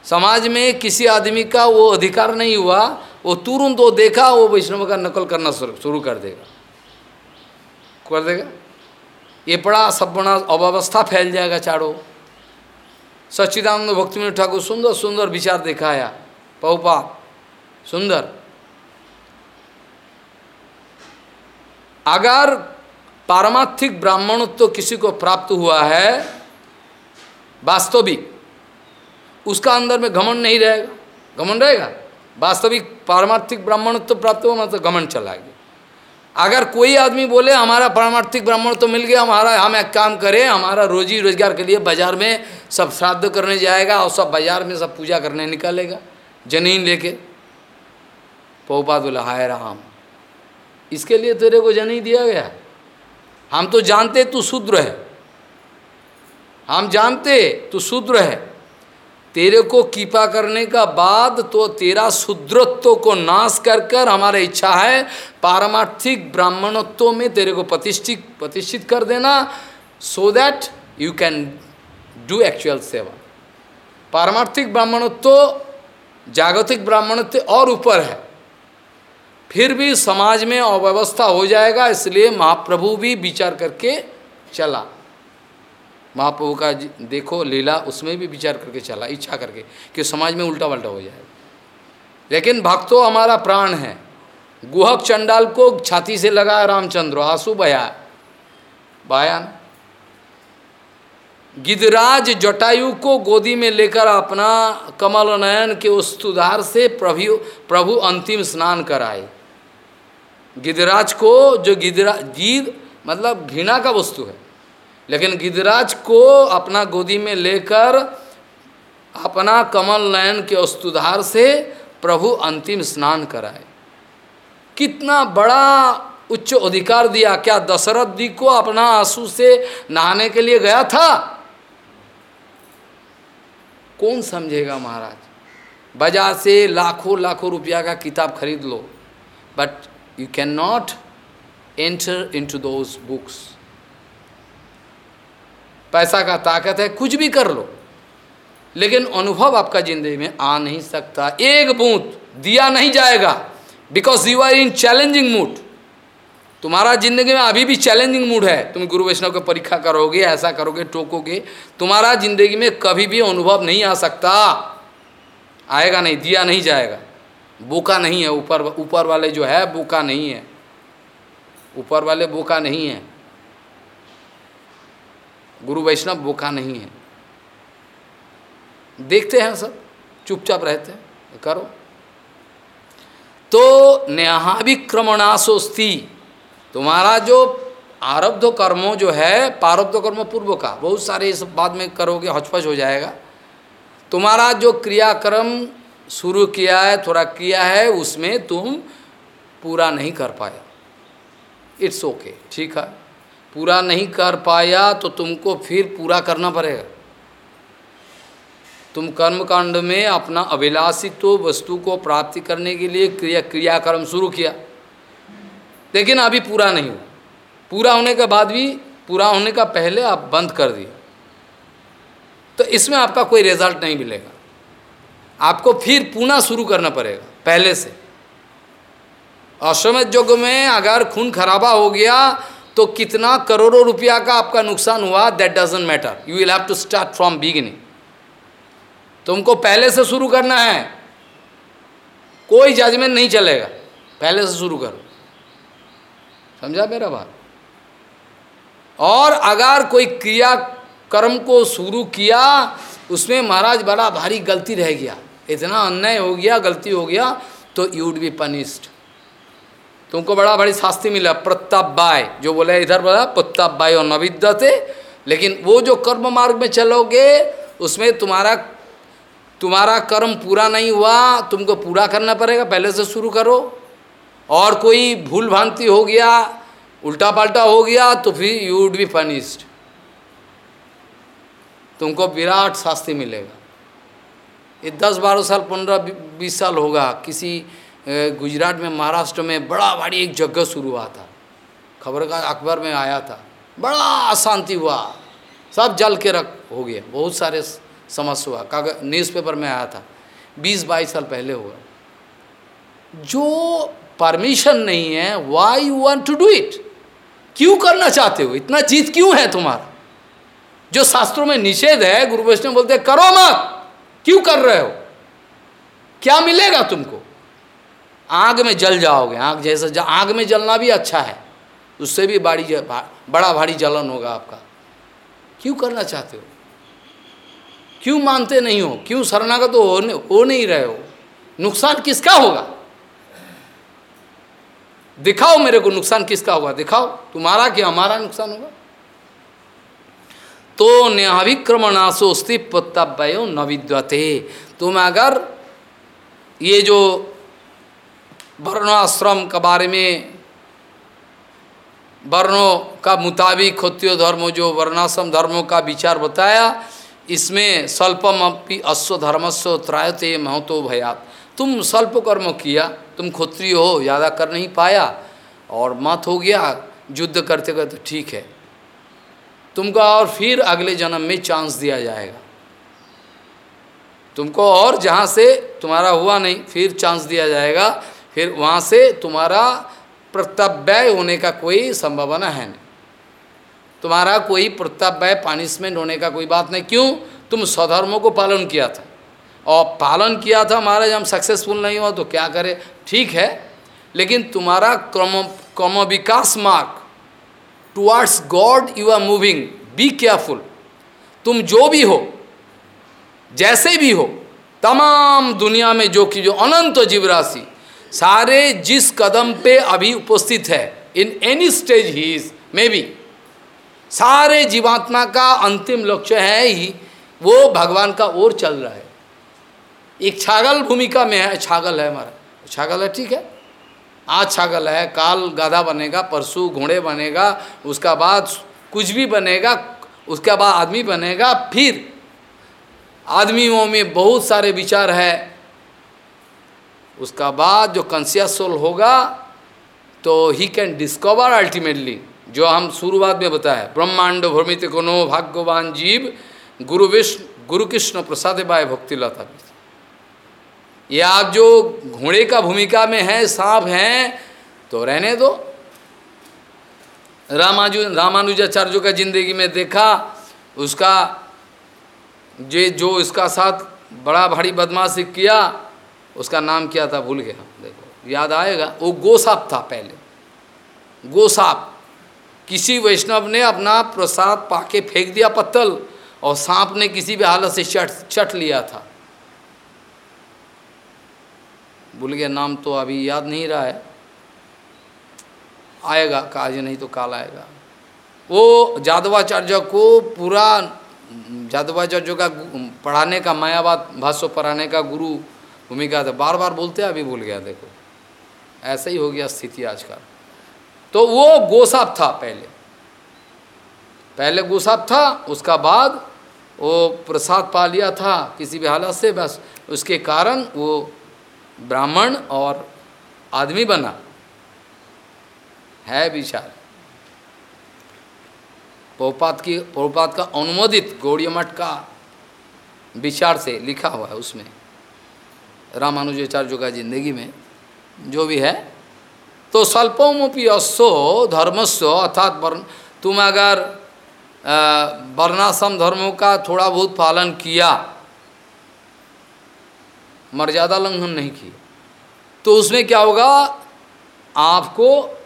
समाज में किसी आदमी का वो अधिकार नहीं हुआ, वो तुरंत वो देखा, वो वैष्णव का नकल करना शुरू कर देगा। कर देगा? ये बड़ा सब बड़ा अव्यवस्था फैल जाएगा चारों। सच्चिदानंद भक्ति ठाकुर सुंदर सुंदर विचार दिखाया, पहुपा। सुंदर। अगर पारमार्थिक ब्राह्मणत्व तो किसी को प्राप्त हुआ है, वास्तविक, उसका अंदर में घमंड नहीं रहेगा। घमंड रहेगा? वास्तविक पारमार्थिक ब्राह्मणत्व तो प्राप्त हुआ मतलब घमंड चला गया अगर कोई आदमी बोले, हमारा पारमार्थिक ब्राह्मण तो मिल गया, हमारा, हम एक काम करें, हमारा रोजी रोज़गार के लिए बाज़ार में सब श्राद्ध करने जाएगा और सब बाज़ार में सब पूजा करने निकालेगा जनीन लेके। पहुपात बोला हाय राम इसके लिए तेरे को जन ही दिया गया हम तो जानते तू शूद्र है। हम जानते तू शूद्र है। तेरे को कीपा करने का बाद तो तेरा शूद्रत्व को नाश कर कर हमारा इच्छा है, पारमार्थिक ब्राह्मणत्व में तेरे को प्रतिष्ठित प्रतिष्ठित कर देना। So that you can do actual seva. पारमार्थिक ब्राह्मणत्व, जागतिक ब्राह्मणत्व और ऊपर है। फिर भी समाज में अव्यवस्था हो जाएगा, इसलिए महाप्रभु भी विचार करके चला। महाप्रभु का देखो लीला, उसमें भी विचार करके चला, इच्छा करके, कि समाज में उल्टा पल्टा हो जाए। लेकिन भक्त, हमारा प्राण है। गुहक चंडाल को छाती से लगा रामचंद्र, आँसू बया बयान गिदराज जटायु को गोदी में लेकर अपना कमल नयन के उस से प्रभु प्रभु अंतिम स्नान कराए। गिदराज को जो गिदरा, गिद मतलब घृणा का वस्तु है। लेकिन गिदराज को अपना गोदी में लेकर अपना कमल नयन के अस्तुधार से प्रभु अंतिम स्नान कराए। कितना बड़ा उच्च अधिकार दिया। क्या दशरथ जी को अपना आँसू से नहाने के लिए गया था? कौन समझेगा महाराज? बाज़ार से लाखों लाखों रुपया का किताब खरीद लो। But not enter into those books पैसा का ताकत है, कुछ भी कर लो। लेकिन अनुभव आपका ज़िंदगी में आ नहीं सकता। एक बूंद दिया नहीं जाएगा। Because you are in challenging mood तुम्हारा ज़िंदगी में अभी भी चैलेंजिंग मूड है। तुम गुरु वैष्णव की परीक्षा करोगे, ऐसा करोगे, टोकोगे। तुम्हारा ज़िंदगी में कभी भी अनुभव नहीं आ सकता। आएगा नहीं, दिया नहीं जाएगा। बोका नहीं है, ऊपर ऊपर वाले जो है, बोका नहीं है। ऊपर वाले बोका नहीं है। गुरु वैष्णव बोका नहीं है। देखते हैं सब, चुपचाप रहते हैं, करो। तो न्याहाभिक्रमणाशोस्ती तुम्हारा जो आरब्ध कर्मों जो है, पारब्ध कर्म पूर्व का, बहुत सारे इस बाद में करोगे, हचपच हो जाएगा। तुम्हारा जो क्रियाक्रम शुरू किया है, थोड़ा किया है, उसमें तुम पूरा नहीं कर पाया। इट्स ओके ठीक है? पूरा नहीं कर पाया तो तुमको फिर पूरा करना पड़ेगा। तुम कर्मकांड में अपना अभिलाषित्व वस्तु को प्राप्ति करने के लिए क्रिया, क्रियाक्रम शुरू किया। लेकिन अभी पूरा नहीं हुआ। पूरा होने के बाद भी, पूरा होने का पहले आप बंद कर दिए। तो इसमें आपका कोई रिज़ल्ट नहीं मिलेगा। आपको फिर पुनः शुरू करना पड़ेगा, पहले से। अश्वमेध युग में अगर खून खराबा हो गया तो कितना करोड़ों रुपया का आपका नुकसान हुआ that doesn't matter you will have to start from beginning तुमको पहले से शुरू करना है। कोई जजमेंट नहीं चलेगा। पहले से शुरू करो। समझा मेरा बात? और अगर कोई क्रिया कर्म को शुरू किया, उसमें महाराज बड़ा भारी गलती रह गया। इतना अन्याय हो गया, गलती हो गया तो यू वुड बी पनिस्ड तुमको बड़ा बड़ी शास्ति मिला प्रताप बाय जो बोले, इधर बोला प्रताप बाय और नविद्यते लेकिन वो जो कर्म मार्ग में चलोगे, उसमें तुम्हारा तुम्हारा कर्म पूरा नहीं हुआ, तुमको पूरा करना पड़ेगा, पहले से शुरू करो। और कोई भूल भ्रांति हो गया, उल्टा पाल्टा हो गया तो फिर यू वुड बी पनिस्ड तुमको विराट शास्ति मिलेगा। ये दस बारह साल, पंद्रह बीस साल होगा, किसी गुजरात में, महाराष्ट्र में बड़ा भारी एक जगह शुरू हुआ था। खबर का अखबार में आया था। बड़ा अशांति हुआ। सब जल के रख, हो गया। बहुत सारे समस्या हुआ। कागज़ न्यूज़पेपर में आया था। बीस, बाईस साल पहले हुआ। जो परमिशन नहीं है why you want to do it क्यों करना चाहते हो? इतना जीत क्यों है तुम्हारा? जो शास्त्रों में निषेध है, गुरु वैष्णव बोलते करो मत। क्यों कर रहे हो? क्या मिलेगा तुमको? आग में जल जाओगे आग जैसा आग में जलना भी अच्छा है। उससे भी बड़ी बड़ा भारी जलन होगा आपका। क्यों करना चाहते हो? क्यों मानते नहीं हो? क्यों शरणागत हो, हो नहीं रहे हो? नुकसान किसका होगा? दिखाओ मेरे को नुकसान किसका होगा? दिखाओ। तुम्हारा कि हमारा नुकसान होगा? तो न्याभिक्रमणाशो स्थिपत्तव्यो न विद्वते। तुम अगर ये जो वर्णाश्रम के बारे में, वर्णों का मुताबिक खोत्यो धर्म, जो वर्णाश्रम धर्मों का विचार बताया, इसमें स्वल्पम अपनी अश्व धर्मस्व त्रायते महतो भयात। तुम स्वल्प कर्म किया, तुम खोत्री हो ज़्यादा कर नहीं पाया, और मत हो गया, युद्ध करते करते ठीक है। तुमको और फिर अगले जन्म में चांस दिया जाएगा। तुमको और जहाँ से तुम्हारा हुआ नहीं, फिर चांस दिया जाएगा। फिर वहाँ से तुम्हारा प्रत्यव्यय होने का कोई संभावना है नहीं। तुम्हारा कोई प्रत्यव्यय पानिशमेंट होने का कोई बात नहीं। क्यों? तुम स्वधर्मों को पालन किया था। और पालन किया था महाराज, हम सक्सेसफुल नहीं हुआ तो क्या करें? ठीक है, लेकिन तुम्हारा क्रम क्रम विकास मार्ग towards God you are moving be careful तुम जो भी हो, जैसे भी हो, तमाम दुनिया में जो कि जो अनंत जीव राशि, सारे जिस कदम पे अभी उपस्थित है in any stage he is may be सारे जीवात्मा का अंतिम लक्ष्य है ही, वो भगवान का ओर चल रहा है। एक छागल भूमिका में है छागल है हमारा। छागल है, ठीक है? आज छागल है, काल गाधा बनेगा, परसों घोड़े बनेगा, उसका बाद कुछ भी बनेगा, उसके बाद आदमी बनेगा, फिर आदमियों में बहुत सारे विचार है। उसका बाद जो कंसियस सोल होगा तो ही कैन डिस्कवर अल्टीमेटली जो हम शुरुआत में बताया, ब्रह्मांड भ्रमित कोनो भाग्यवान जीव, गुरु विष्णु, गुरु कृष्ण प्रसाद बाय भक्ति लता। ये आप जो घोड़े का भूमिका में हैं, सांप हैं तो रहने दो। रामाजु रामानुजाचार्यों का ज़िंदगी में देखा, उसका जे, जो इसका साथ बड़ा भारी बदमाशी किया, उसका नाम क्या था भूल गया। देखो, याद आएगा, वो गोसाप था पहले। गोसाप, किसी वैष्णव ने अपना प्रसाद पाके फेंक दिया पत्तल, और सांप ने किसी भी हालत से चट चट लिया था। भूल गया, नाम तो अभी याद नहीं रहा है। आएगा आज नहीं तो काल आएगा। वो जादवाचार्य को पूरा जादवाचार्य का पढ़ाने का, मायावाद, भाष्य पढ़ाने का गुरु भूमिका था। बार बार बोलते अभी भूल गया, देखो। ऐसा ही हो गया स्थिति आज का तो वो गोसाप था पहले। पहले गोसाप था, उसका बाद वो प्रसाद पा लिया था किसी भी हालत से, बस उसके कारण वो ब्राह्मण और आदमी बना। है विचार। पोपात की पोपात का अनुमोदित गौड़ी मठ का विचार से लिखा हुआ है उसमें। रामानुजाचार्य का ज़िंदगी में जो भी है तो स्वल्पोमपी अश्व धर्मस्व अर्थात वर्ण, तुम अगर वर्णाश्रम धर्मों का थोड़ा बहुत पालन किया मर्यादा लंघन नहीं किया। तो उसमें क्या होगा? आपको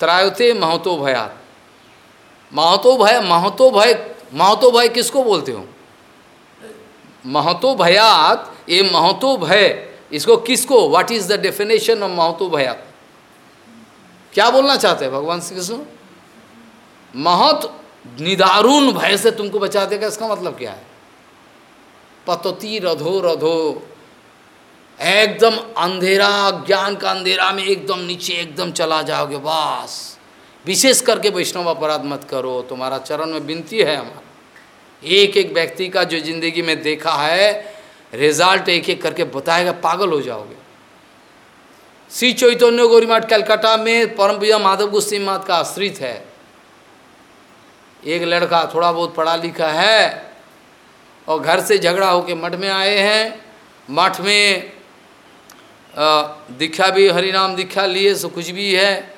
त्रायुते महतो भयात। महतो भय महतो भय महतो भय किसको बोलते हो? महतो भयात, ये महतो भय, इसको किसको? What is the definition of Mahato भयात? क्या बोलना चाहते हैं भगवान श्री कृष्ण? महत निदारुण भय से तुमको बचा देगा, इसका मतलब क्या है? पतोती रधो रधो। एकदम अंधेरा, ज्ञान का अंधेरा में एकदम नीचे, एकदम चला जाओगे, बस। विशेष करके वैष्णव अपराध मत करो। तुम्हारा चरण में विनती है हमारा। एक एक व्यक्ति का जो ज़िंदगी में देखा है रिज़ल्ट एक एक करके बताएगा, पागल हो जाओगे। श्री चैतन्य गौरीमाठ कलकत्ता में परम माधव गुस्सी मात का आश्रित है। एक लड़का थोड़ा बहुत पढ़ा लिखा है और घर से झगड़ा होकर मठ में आए हैं। मठ में दीक्षा भी, हरिनाम दीक्षा लिए सो कुछ भी है,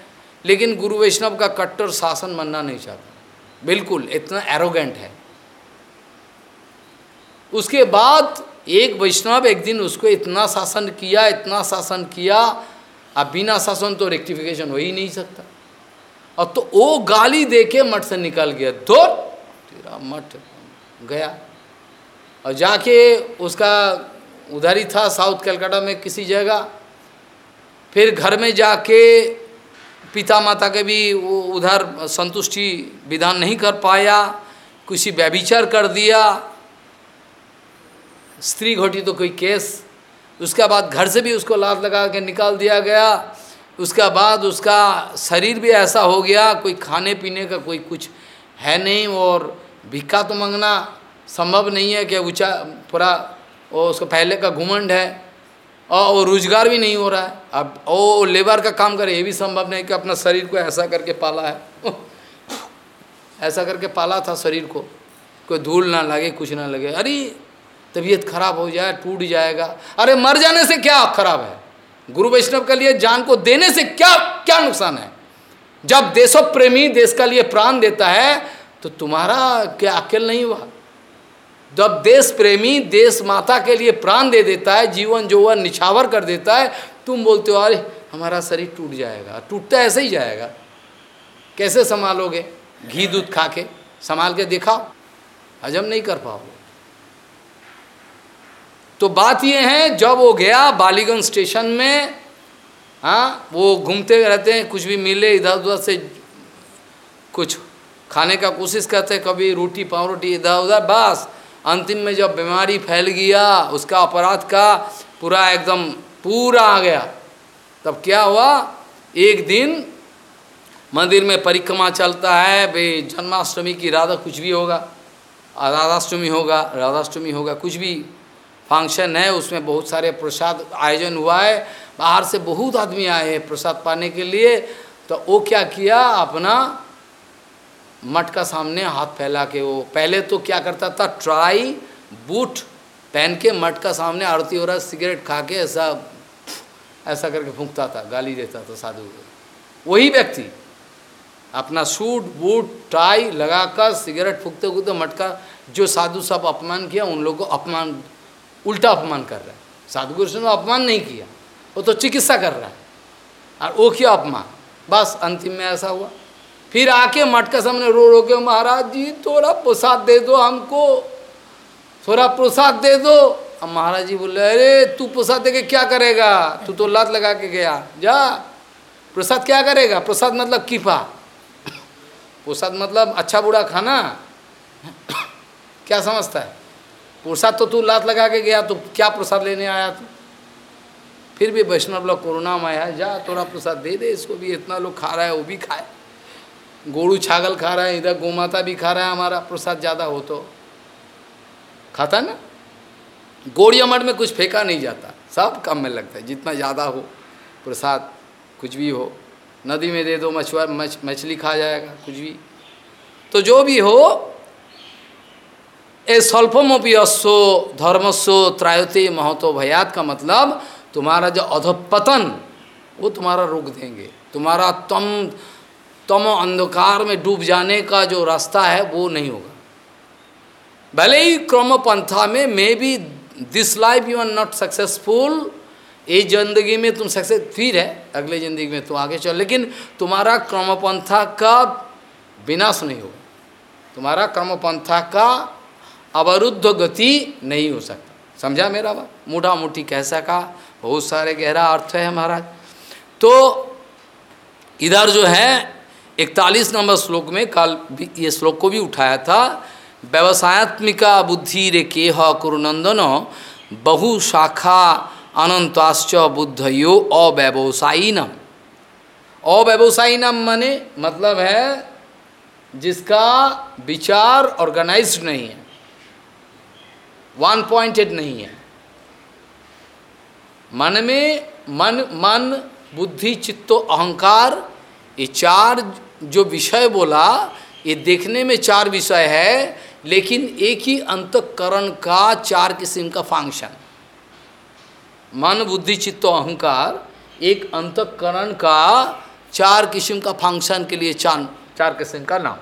लेकिन गुरु वैष्णव का कट्टर शासन मानना नहीं चाहता। बिल्कुल, इतना एरोगेंट है। उसके बाद एक वैष्णव एक दिन उसको इतना शासन किया, इतना शासन किया, अब बिना शासन तो रेक्टिफिकेशन हो ही नहीं सकता। और तो वो गाली दे के मठ से निकल गया दो तेरा मठ गया। और जाके उसका उधर ही था, साउथ कलकत्ता में किसी जगह। फिर घर में जाके पिता माता के भी वो उधर संतुष्टि विधान नहीं कर पाया, किसी व्यभिचार कर दिया। स्त्री घोटी तो कोई केस। उसके बाद घर से भी उसको लात लगा के निकाल दिया गया। उसका बाद उसका शरीर भी ऐसा हो गया, कोई खाने पीने का कोई कुछ है नहीं और भिक्खा तो मंगना संभव नहीं है कि ऊँचा, पूरा वो उसको पहले का घुमंड है। और वो रोज़गार भी नहीं हो रहा है। अब वो लेबर का काम करे, ये भी संभव नहीं कि अपना शरीर को ऐसा करके पाला है। ऐसा करके पाला था शरीर को। कोई धूल ना लगे, कुछ ना लगे। अरे, तबीयत खराब हो जाए, टूट जाएगा। अरे, मर जाने से क्या खराब है? गुरु वैष्णव के लिए जान को देने से क्या क्या नुकसान है? जब देशो प्रेमी देश का लिए प्राण देता है तो तुम्हारा क्या अकेल नहीं हुआ? जब देश प्रेमी देश माता के लिए प्राण दे देता है, जीवन जो वह निछावर कर देता है, तुम बोलते हो, अरे, हमारा शरीर टूट जाएगा। टूटता ऐसे ही जाएगा। कैसे संभालोगे? घी दूध खा के संभाल के दिखाओ। हजम नहीं कर पाओगे। तो बात ये है, जब वो गया बालीगंज स्टेशन में हाँ वो घूमते रहते हैं, कुछ भी मिले इधर उधर से कुछ खाने का कोशिश करते हैं, कभी रोटी, पाव रोटी इधर उधर बस। अंतिम में जब बीमारी फैल गया, उसका अपराध का पूरा एकदम, पूरा आ गया। तब क्या हुआ? एक दिन मंदिर में परिक्रमा चलता है, भाई जन्माष्टमी की, राधा कुछ भी होगा। राधाष्टमी होगा राधाष्टमी होगा, कुछ भी फ़ंक्शन है, उसमें बहुत सारे प्रसाद आयोजन हुआ है। बाहर से बहुत आदमी आए हैं प्रसाद पाने के लिए। तो वो क्या किया? अपना मठ का सामने हाथ फैला के वो, पहले तो क्या करता था, ट्राई बूट पहन के मठ का सामने आरती हो रहा सिगरेट खा के ऐसा ऐसा करके फूंकता था, गाली देता था साधु को। वही व्यक्ति अपना सूट, बूट, टाई लगाकर सिगरेट फूकते फूकते मठ का जो साधु सब अपमान किया, उन लोगों को अपमान, उल्टा अपमान कर रहा है। साधु कृष्ण ने अपमान नहीं किया, वो तो चिकित्सा कर रहा है। और वो किया अपमान। बस अंतिम में ऐसा हुआ। फिर आके मठ के सामने रो रो के, महाराज जी, थोड़ा प्रसाद दे दो हमको। थोड़ा प्रसाद दे दो। अब महाराज जी बोले, अरे, तू प्रसाद दे के क्या करेगा? तू तो लात लगा के गया। जा। प्रसाद क्या करेगा? प्रसाद मतलब कीफा प्रसाद मतलब अच्छा बुरा खाना। क्या समझता है? प्रसाद तो तू लात लगा के गया तो क्या प्रसाद लेने आया तू? फिर भी वैष्णव लोग कोरोना में आया, जा, थोड़ा प्रसाद दे दे, इसको भी इतना लोग खा रहा है, वो भी खाए। गोड़ू छागल खा रहा है, इधर गोमाता भी खा रहा है, हमारा प्रसाद ज़्यादा हो तो। खाता ना? गोड़िया मठ में कुछ फेंका नहीं जाता। सब कम में लगता है, जितना ज़्यादा हो, प्रसाद कुछ भी हो। नदी में दे दो, मछुआ, मछ, मछली खा जाएगा, कुछ भी। तो जो भी हो, ए स्वल्पमपी अश्व धर्मस्व त्रायते, महतो, भयात का मतलब तुम्हारा जो अधपतन, वो तुम्हारा रोक देंगे। तुम्हारा तम तम अंधकार में डूब जाने का जो रास्ता है, वो नहीं होगा। भले ही क्रम पंथा में may be this life you are not successful इस ज़िंदगी में तुम सक्सेस फिर है, अगले ज़िंदगी में तुम आगे चलो, लेकिन तुम्हारा क्रमपंथा का विनाश नहीं होगा। तुम्हारा क्रमपंथा का अवरुद्ध गति नहीं हो सकता। समझा मेरा बात? मोटा मोटी कैसा का बहुत सारे गहरा अर्थ है महाराज तो इधर जो है इकतालीस नंबर श्लोक में कल ये श्लोक को भी उठाया था, व्यवसायत्मिका बुद्धि रे के कुरुनंदन, बहु शाखा अनंताश्च बुद्धयो अव्यवसायीनम। अव्यवसायीनम माने मतलब है जिसका विचार ऑर्गेनाइज्ड नहीं है वन पॉइंटेड नहीं है। मन में मन मन, बुद्धि, चित्तो, अहंकार ये चार जो विषय बोला, ये देखने में चार विषय है, लेकिन एक ही अंतकरण का चार किस्म का फ़ंक्शन मन, बुद्धि, चित्तो अहंकार, एक अंतकरण का चार किस्म का फ़ंक्शन के लिए चार चार किस्म का नाम।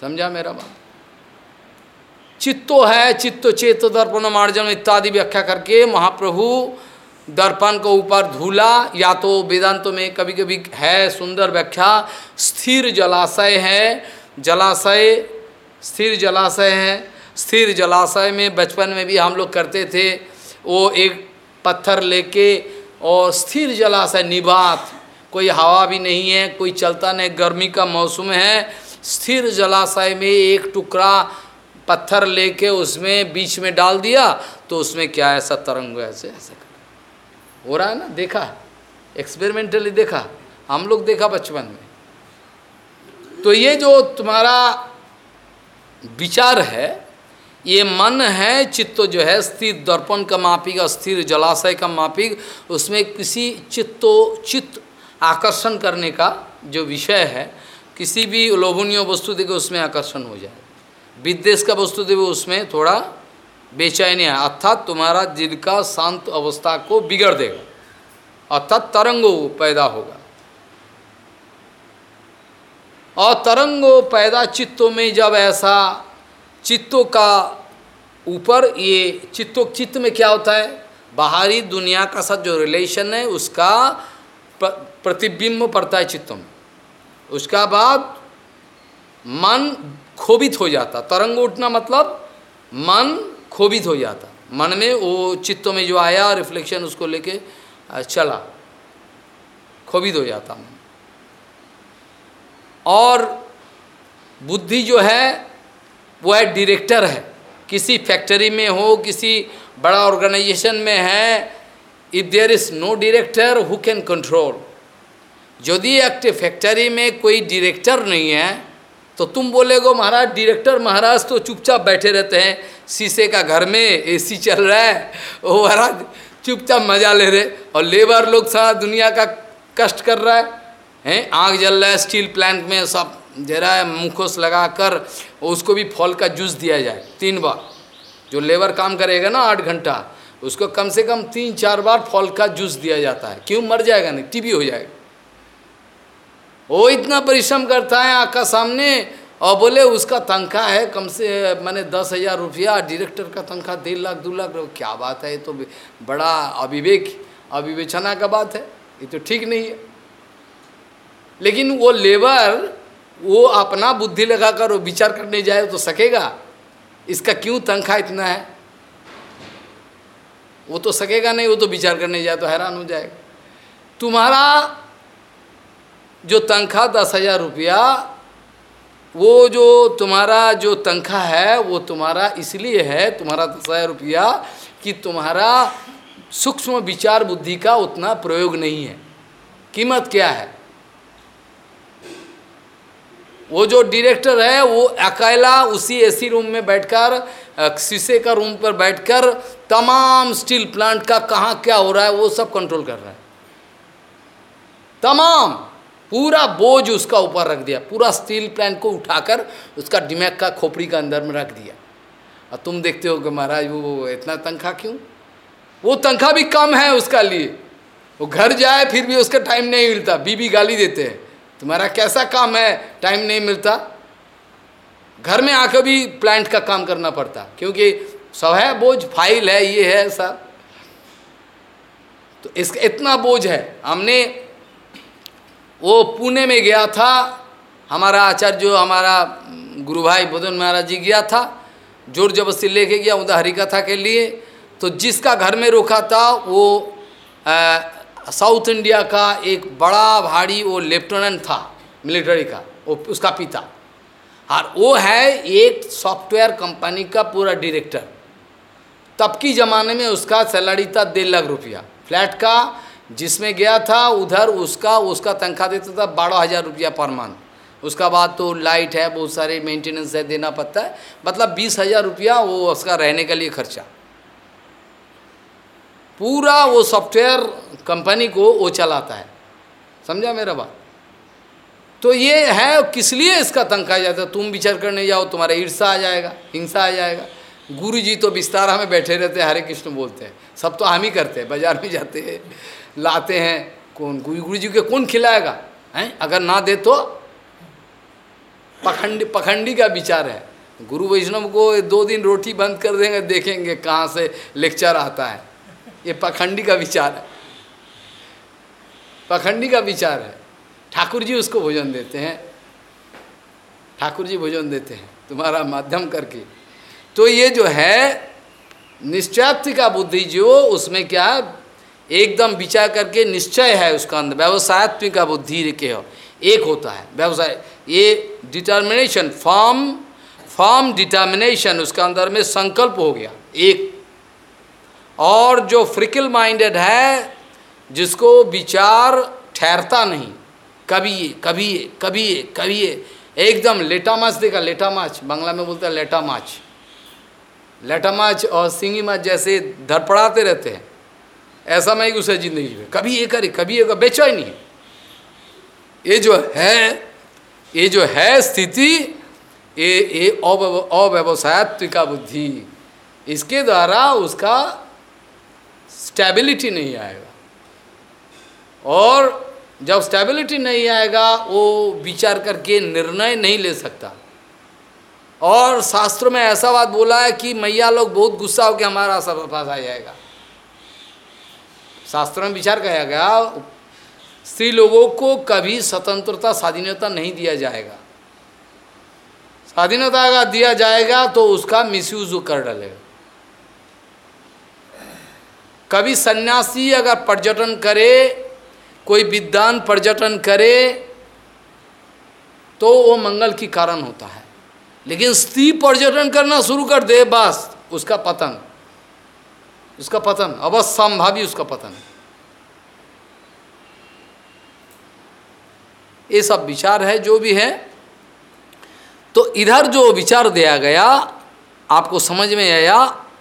समझा मेरा बात? चित्तो है चित्तो चेत दर्पण मार्जन इत्यादि व्याख्या करके महाप्रभु दर्पण को ऊपर धूला, या तो वेदांत में कभी कभी है सुंदर व्याख्या, स्थिर जलाशय है, जलाशय, स्थिर जलाशय है। स्थिर जलाशय में बचपन में भी हम लोग करते थे, वो एक पत्थर लेके, और स्थिर जलाशय निबात कोई हवा भी नहीं है, कोई चलता नहीं, गर्मी का मौसम है। स्थिर जलाशय में एक टुकड़ा पत्थर लेके उसमें बीच में डाल दिया तो उसमें क्या ऐसा तरंग ऐसे ऐसे। हो रहा है ना? देखा एक्सपेरिमेंटली देखा हम लोग देखा बचपन में। तो ये जो तुम्हारा विचार है, ये मन है, चित्त जो है, स्थिर दर्पण का मापिक, स्थिर जलाशय का मापिक, उसमें किसी चित्तो, चित्त आकर्षण करने का जो विषय है, किसी भी लोभनीय वस्तु देखे उसमें आकर्षण हो जाए। विद्वेश का वस्तु देवे उसमें थोड़ा बेचैनी है। अर्थात तुम्हारा दिल का शांत अवस्था को बिगड़ देगा। अर्थात तरंगो पैदा होगा। और तरंगो पैदा चित्तों में जब ऐसा चित्तों का ऊपर ये चित्तों चित्त में क्या होता है? बाहरी दुनिया का साथ जो रिलेशन है, उसका प्रतिबिंब पड़ता है चित्तों में। उसका बाद मन खोबित हो जाता। तरंग उठना मतलब मन खोबित हो जाता। मन में वो चित्तों में जो आया रिफ्लेक्शन उसको लेके चला। खोबित हो जाता मन। और बुद्धि जो है, वो है डायरेक्टर है। किसी फैक्ट्री में हो, किसी बड़ा ऑर्गेनाइजेशन में है if there is no director who can control यदि एक फैक्ट्री में कोई डायरेक्टर नहीं है तो तुम बोलेगो, महाराज डायरेक्टर महाराज तो चुपचाप बैठे रहते हैं। शीशे का घर में एसी चल रहा है। वो महाराज, चुपचाप मज़ा ले रहे और लेबर लोग सारा दुनिया का कष्ट कर रहा है। हैं? आग जल रहा है स्टील प्लांट में सब दे रहा है मुखोश लगा कर उसको भी फल का जूस दिया जाए। तीन बार। जो लेबर काम करेगा ना आठ घंटा, उसको कम से कम तीन चार बार फल का जूस दिया जाता है। क्यों? मर जाएगा नहीं, टीबी हो जाएगा। वो इतना परिश्रम करता है आका सामने, और बोले, उसका तनख्वाह है, कम से, मैंने दस हज़ार रुपया डायरेक्टर का तनख्वाह डेढ़ लाख, दो लाख क्या बात है, ये तो बड़ा अविवेक, अविवेचना का बात है, ये तो ठीक नहीं है। लेकिन वो लेबर, वो अपना बुद्धि लगाकर वो विचार करने जाए तो सकेगा, इसका क्यों तनख्वाह इतना है? वो तो सकेगा नहीं, वो तो विचार करने जाए तो हैरान हो जाएगा। तुम्हारा जो तनख्वाह दस हज़ार रुपया, वो जो तुम्हारा जो तनख्वाह है, वो तुम्हारा इसलिए है, तुम्हारा दस हज़ार रुपया कि तुम्हारा सूक्ष्म विचार बुद्धि का उतना प्रयोग नहीं है। कीमत क्या है? वो जो डायरेक्टर है, वो अकेला उसी एसी रूम में बैठकर शीशे का रूम पर बैठकर, तमाम स्टील प्लांट का कहाँ क्या हो रहा है, वो सब कंट्रोल कर रहा है। तमाम। पूरा बोझ उसका ऊपर रख दिया, पूरा स्टील प्लांट को उठाकर उसका डिमैक का खोपड़ी का अंदर में रख दिया। और तुम देखते हो कि महाराज, वो इतना तनख्वाह क्यों? वो तनख्वाह भी कम है उसका लिए। वो घर जाए, फिर भी उसका टाइम नहीं मिलता। बीबी गाली देते हैं। तुम्हारा कैसा काम है? टाइम नहीं मिलता। घर में आकर भी प्लांट का काम करना पड़ता। क्योंकि सब है बोझ फ़ाइल है, ये है, सब। तो इसका इतना बोझ है। हमने वो पुणे में गया था। हमारा आचार्य जो हमारा गुरु भाई बुधन महाराज जी गया था, ज़ोर जबरस्ती लेके गया, उधर हरिकथा के लिए। तो जिसका घर में रोका था, वो साउथ इंडिया का एक बड़ा भारी वो लेफ्टिनेंट था, मिलिट्री का, वो उसका पिता। और वो है एक सॉफ्टवेयर कंपनी का पूरा डायरेक्टर तब की ज़माने में उसका सैलरी था डेढ़ लाख रुपया। फ्लैट का जिसमें गया था, उधर उसका उसका तनख्वाह देता था बारह हज़ार रुपया पर मंथ। उसका बाद तो लाइट है, बहुत सारे मेंटेनेंस है, देना पड़ता है। मतलब बीस हज़ार रुपया वो उसका रहने के लिए खर्चा। पूरा वो सॉफ्टवेयर कंपनी को वो चलाता है। समझा मेरा बात? तो ये है, किस लिए इसका तनख्वाह जाता तुम विचार करने जाओ, तुम्हारा ईर्षा आ जाएगा, हिंसा आ जाएगा। गुरु जी तो बिस्तारा में बैठे रहते हैं, हरे कृष्ण बोलते हैं। सब तो हम ही करते हैं, बाज़ार में जाते हैं। लाते हैं, कौन गुरु जी के कौन खिलाएगा? हैं? अगर ना दे तो पखंडी पखंडी का विचार है। गुरु वैष्णव को दो दिन रोटी बंद कर देंगे, देखेंगे कहाँ से लेक्चर आता है। ये पखंडी का विचार है। पखंडी का विचार है। ठाकुर जी उसको भोजन देते हैं। ठाकुर जी भोजन देते हैं तुम्हारा माध्यम करके। तो ये जो है निश्चयात्व का बुद्धि जो, उसमें क्या एकदम विचार करके निश्चय है उसका अंदर व्यवसायत्व का बुद्धि के हो। एक होता है। व्यवसाय, ये डिटर्मिनेशन फॉर्म फॉर्म डिटर्मिनेशन उसका अंदर में संकल्प हो गया। एक। और जो फ्रिकल माइंडेड है, जिसको विचार ठहरता नहीं, कभी ये कभी ये कभी ये कभी ये, एकदम लेटा माछ देखा, लेटा माछ बांग्ला में बोलते हैं लेटा माछ लेटा माछ और सिंगी माछ जैसे धड़पड़ाते रहते हैं। ऐसा मैं उसे ज़िंदगी में कभी ये करे, कभी ये बेचा ही नहीं। ये जो है, ये जो है स्थिति, ये ये अव्यवसायत्व का बुद्धि, इसके द्वारा उसका स्टेबिलिटी नहीं आएगा। और जब स्टेबिलिटी नहीं आएगा, वो विचार करके निर्णय नहीं ले सकता। और शास्त्र में ऐसा बात बोला है कि मैया लोग बहुत गुस्सा होकर हमारा सब पास आ जाएगा। शास्त्र में विचार किया गया, स्त्री लोगों को कभी स्वतंत्रता, स्वाधीनता नहीं दिया जाएगा। स्वाधीनता अगर दिया जाएगा तो उसका मिसयूज कर डालेगा। कभी सन्यासी अगर पर्यटन करे, कोई विद्वान पर्यटन करे तो वो मंगल की कारण होता है। लेकिन स्त्री पर्यटन करना शुरू कर दे, बस, उसका पतन। उसका पतन, अवसंभावी उसका पतन। ये सब विचार है, जो भी है। तो इधर जो विचार दिया गया, आपको समझ में आया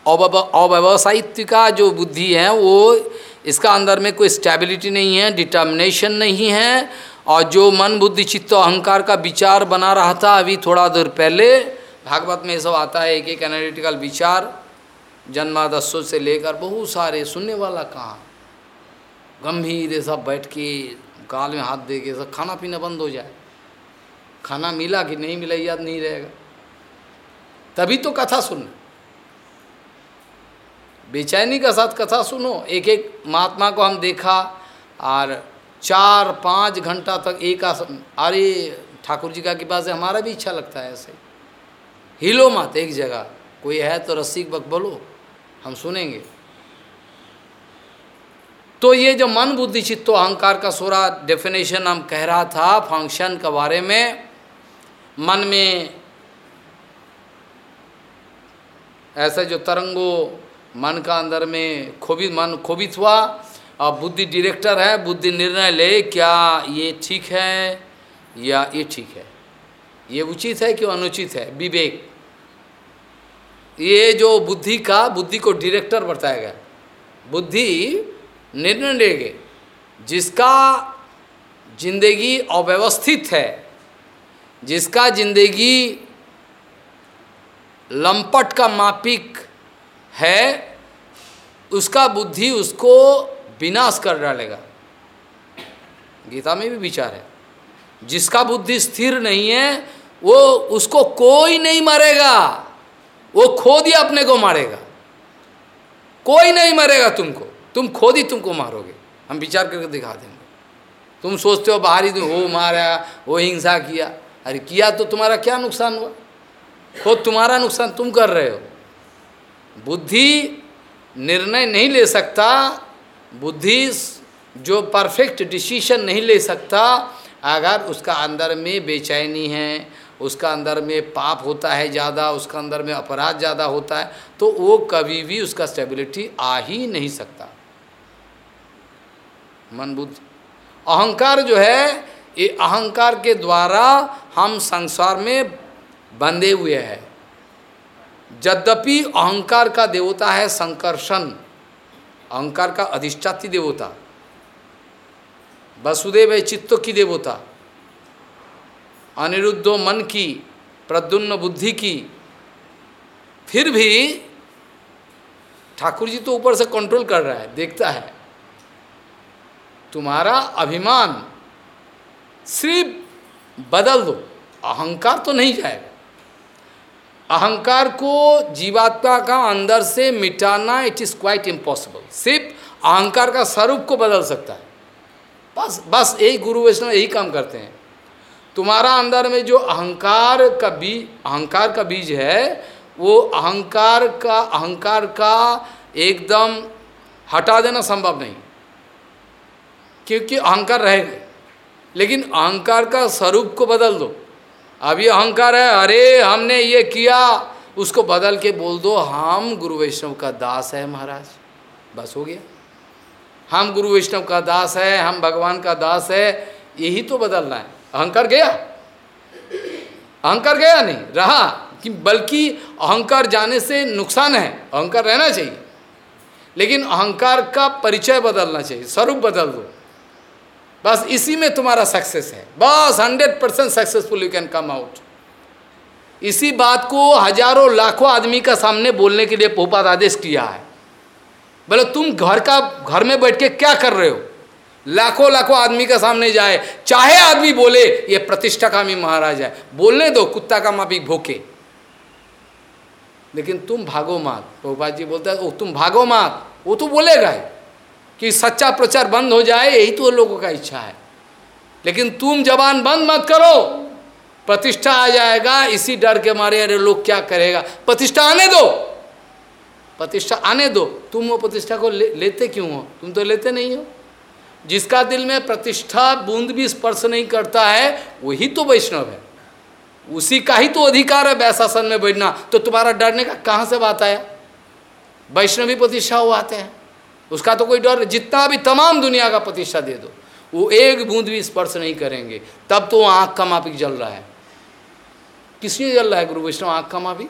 अव्यवसायित्व का जो बुद्धि है, वो इसका अंदर में कोई स्टेबिलिटी नहीं है डिटर्मिनेशन नहीं है, और जो मन, बुद्धि, चित्त, अहंकार का विचार बना रहा था अभी थोड़ा देर पहले, भागवत में ये सब आता है एक एक एनालिटिकल विचार। जन्मादस्यों से लेकर बहुत सारे सुनने वाला कहाँ। गंभीर ये सब बैठ के गाल में हाथ दे के सब खाना पीना बंद हो जाए। खाना मिला कि नहीं मिला याद नहीं रहेगा। तभी तो कथा सुनना। बेचैनी का साथ कथा सुनो। एक एक महात्मा को हम देखा और चार पाँच घंटा तक एक आसन अरे ठाकुर जी का कृपा से हमारा भी इच्छा लगता है ऐसे। हिलो मत एक जगह। कोई है तो रस्सी बक बोलो। हम सुनेंगे। तो ये जो मन बुद्धि चित्तो अहंकार का सोरा डेफिनेशन हम कह रहा था फ़ंक्शन के बारे में, मन में ऐसा जो तरंगो मन का अंदर में खोबित मन खोबित हुआ और बुद्धि डायरेक्टर है, बुद्धि निर्णय ले, क्या ये ठीक है या ये ठीक है? ये उचित है कि अनुचित है? विवेक। ये जो बुद्धि का, बुद्धि को डायरेक्टर बताया गया। बुद्धि निर्णय लेगे जिसका ज़िंदगी अव्यवस्थित है, जिसका ज़िंदगी लंपट का मापिक है, उसका बुद्धि उसको विनाश कर डालेगा। गीता में भी विचार है। जिसका बुद्धि स्थिर नहीं है, वो उसको कोई नहीं मारेगा। वो खोद ही अपने को मारेगा। कोई नहीं मरेगा तुमको। तुम खोद ही तुमको मारोगे। हम विचार करके दिखा देंगे। तुम सोचते हो बाहरी तुम वो मारा वो हिंसा किया। अरे, किया तो तुम्हारा क्या नुकसान हुआ? खुद तुम्हारा नुकसान तुम कर रहे हो। बुद्धि निर्णय नहीं ले सकता। बुद्धि जो परफेक्ट डिसीशन नहीं ले सकता अगर उसका अंदर में बेचैनी है उसका अंदर में पाप होता है ज़्यादा, उसका अंदर में अपराध ज़्यादा होता है तो वो कभी भी उसका स्टेबिलिटी आ ही नहीं सकता। मन बुद्धि। अहंकार जो है, ये अहंकार के द्वारा हम संसार में बंधे हुए हैं। यद्यपि अहंकार का देवता है संकर्षण, अहंकार का अधिष्ठाती देवता, वसुदेव है चित्त की देवता अनिरुद्धो मन की प्रद्युन्न बुद्धि की। फिर भी ठाकुर जी तो ऊपर से कंट्रोल कर रहा है, देखता है। तुम्हारा अभिमान सिर्फ़ बदल दो, अहंकार तो नहीं जाएगा। अहंकार को जीवात्मा का अंदर से मिटाना इट इज़ क्वाइट इम्पॉसिबल सिर्फ़ अहंकार का स्वरूप को बदल सकता है। बस बस यही गुरु वैष्णव यही काम करते हैं। तुम्हारा अंदर में जो अहंकार का बीज अहंकार का बीज है, वो अहंकार का अहंकार का एकदम हटा देना संभव नहीं। क्योंकि अहंकार रहेगा। लेकिन अहंकार का स्वरूप को बदल दो। अभी अहंकार है, अरे हमने ये किया, उसको बदल के बोल दो, हम गुरु वैष्णव का दास है महाराज। बस हो गया। हम गुरु वैष्णव का दास है, हम भगवान का दास है, यही तो बदलना है। अहंकार गया? अहंकार गया नहीं, रहा कि बल्कि अहंकार जाने से नुकसान है, अहंकार रहना चाहिए। लेकिन अहंकार का परिचय बदलना चाहिए, स्वरूप बदल दो। बस इसी में तुम्हारा सक्सेस है। बस hundred percent successful you can come out इसी बात को हज़ारों, लाखों आदमी का सामने बोलने के लिए पोपात आदेश किया है। बोले, तुम घर का, घर में बैठ के क्या कर रहे हो? लाखों लाखों आदमी का सामने जाए। चाहे आदमी बोले ये प्रतिष्ठा का मी महाराज है। बोलने दो कुत्ता का मापी भोके। लेकिन तुम भागो मात। प्रभुपाद जी बोलते हैं तुम भागो मात। वो तो बोलेगा कि सच्चा प्रचार बंद हो जाए यही तो लोगों का इच्छा है। लेकिन तुम जबान बंद मत करो। प्रतिष्ठा आ जाएगा इसी डर के मारे अरे लोग क्या करेगा? प्रतिष्ठा आने दो। प्रतिष्ठा आने दो। तुम वो प्रतिष्ठा को ले, लेते क्यों हो? तुम तो लेते नहीं हो। जिसका दिल में प्रतिष्ठा बूंद भी स्पर्श नहीं करता है, वही तो वैष्णव है। उसी का ही तो अधिकार है वैशासन में बैठना। तो तुम्हारा डरने का कहाँ से बात आया? वैष्णवी प्रतिष्ठा वो आते हैं। उसका तो कोई डर जितना भी तमाम दुनिया का प्रतिष्ठा दे दो, वो एक बूंद भी स्पर्श नहीं करेंगे। तब तो आँख का मापिक जल रहा है। किसलिए जल रहा है गुरु वैष्णव? आँख का मापिक?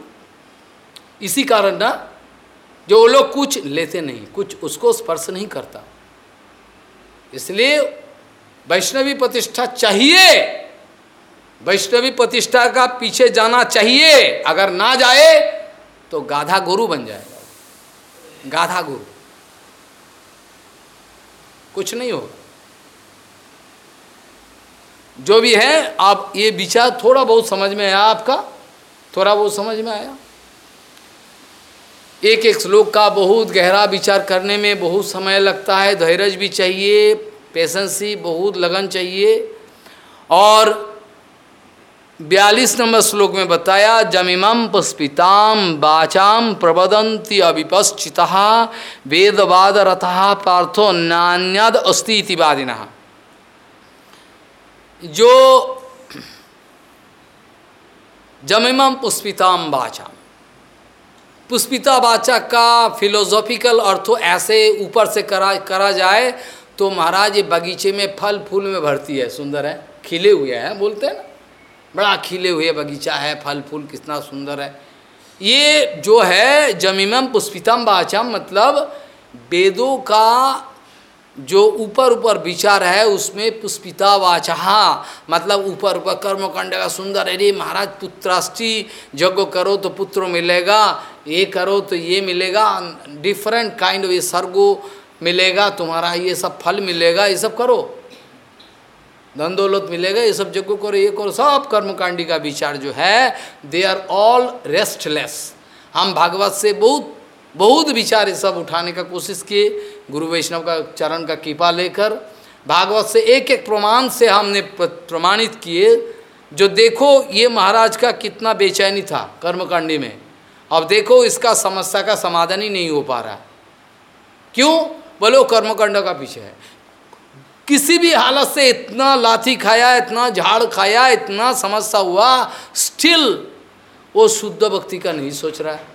इसी कारण ना, जो वो लोग कुछ लेते नहीं, कुछ उसको स्पर्श नहीं करता। इसलिए वैष्णवी प्रतिष्ठा चाहिए। वैष्णवी प्रतिष्ठा का पीछे जाना चाहिए। अगर ना जाए तो गाधा गुरु बन जाएगा। गाधा गुरु। कुछ नहीं होगा। जो भी है, आप ये विचार थोड़ा बहुत समझ में आया आपका? थोड़ा बहुत समझ में आया? एक एक श्लोक का बहुत गहरा विचार करने में बहुत समय लगता है। धैर्य भी चाहिए पेशेंसी बहुत लगन चाहिए। और बयालीस नंबर श्लोक में बताया जमिमम पुष्पिताम बाचाम प्रबदंती अविपश्चिता वेदवाद रथा पार्थो नान्यद अस्ति इति जो जमिमम पुष्पिताम बाचाम पुष्पिता वाचा का फिलोसॉफिकल अर्थो ऐसे ऊपर से करा करा जाए तो महाराज ये बगीचे में फल फूल में भरती है, सुंदर है। खिले हुए हैं, बोलते हैं ना। बड़ा खिले हुए बगीचा है, फल फूल कितना सुंदर है। ये जो है जमीमम पुष्पितम बाचम मतलब वेदों का जो ऊपर ऊपर विचार है, उसमें पुष्पिता वाचा मतलब ऊपर ऊपर कर्मकांड का सुंदर अरे महाराज पुत्राष्टि यज्ञ करो तो पुत्र मिलेगा। ये करो तो ये मिलेगा डिफरेंट काइंड ऑफ़ ये सर्गो मिलेगा, तुम्हारा ये सब फल मिलेगा, ये सब करो। धन दौलत मिलेगा, ये सब जगह करो, ये करो, सब कर्मकांडी का विचार जो है दे आर ऑल रेस्टलेस हम भागवत से बहुत बहुत विचार ये सब उठाने का कोशिश किए, गुरु वैष्णव का चरण का कृपा लेकर। भागवत से एक एक प्रमाण से हमने प्रमाणित किए, जो देखो ये महाराज का कितना बेचैनी था कर्मकांडी में। अब देखो इसका समस्या का समाधान ही नहीं हो पा रहा। क्यों? बोले, कर्मकांड का पीछे है। किसी भी हालत से इतना लाठी खाया, इतना झाड़ खाया, इतना समस्या हुआ स्टिल वो शुद्ध भक्ति का नहीं सोच रहा है।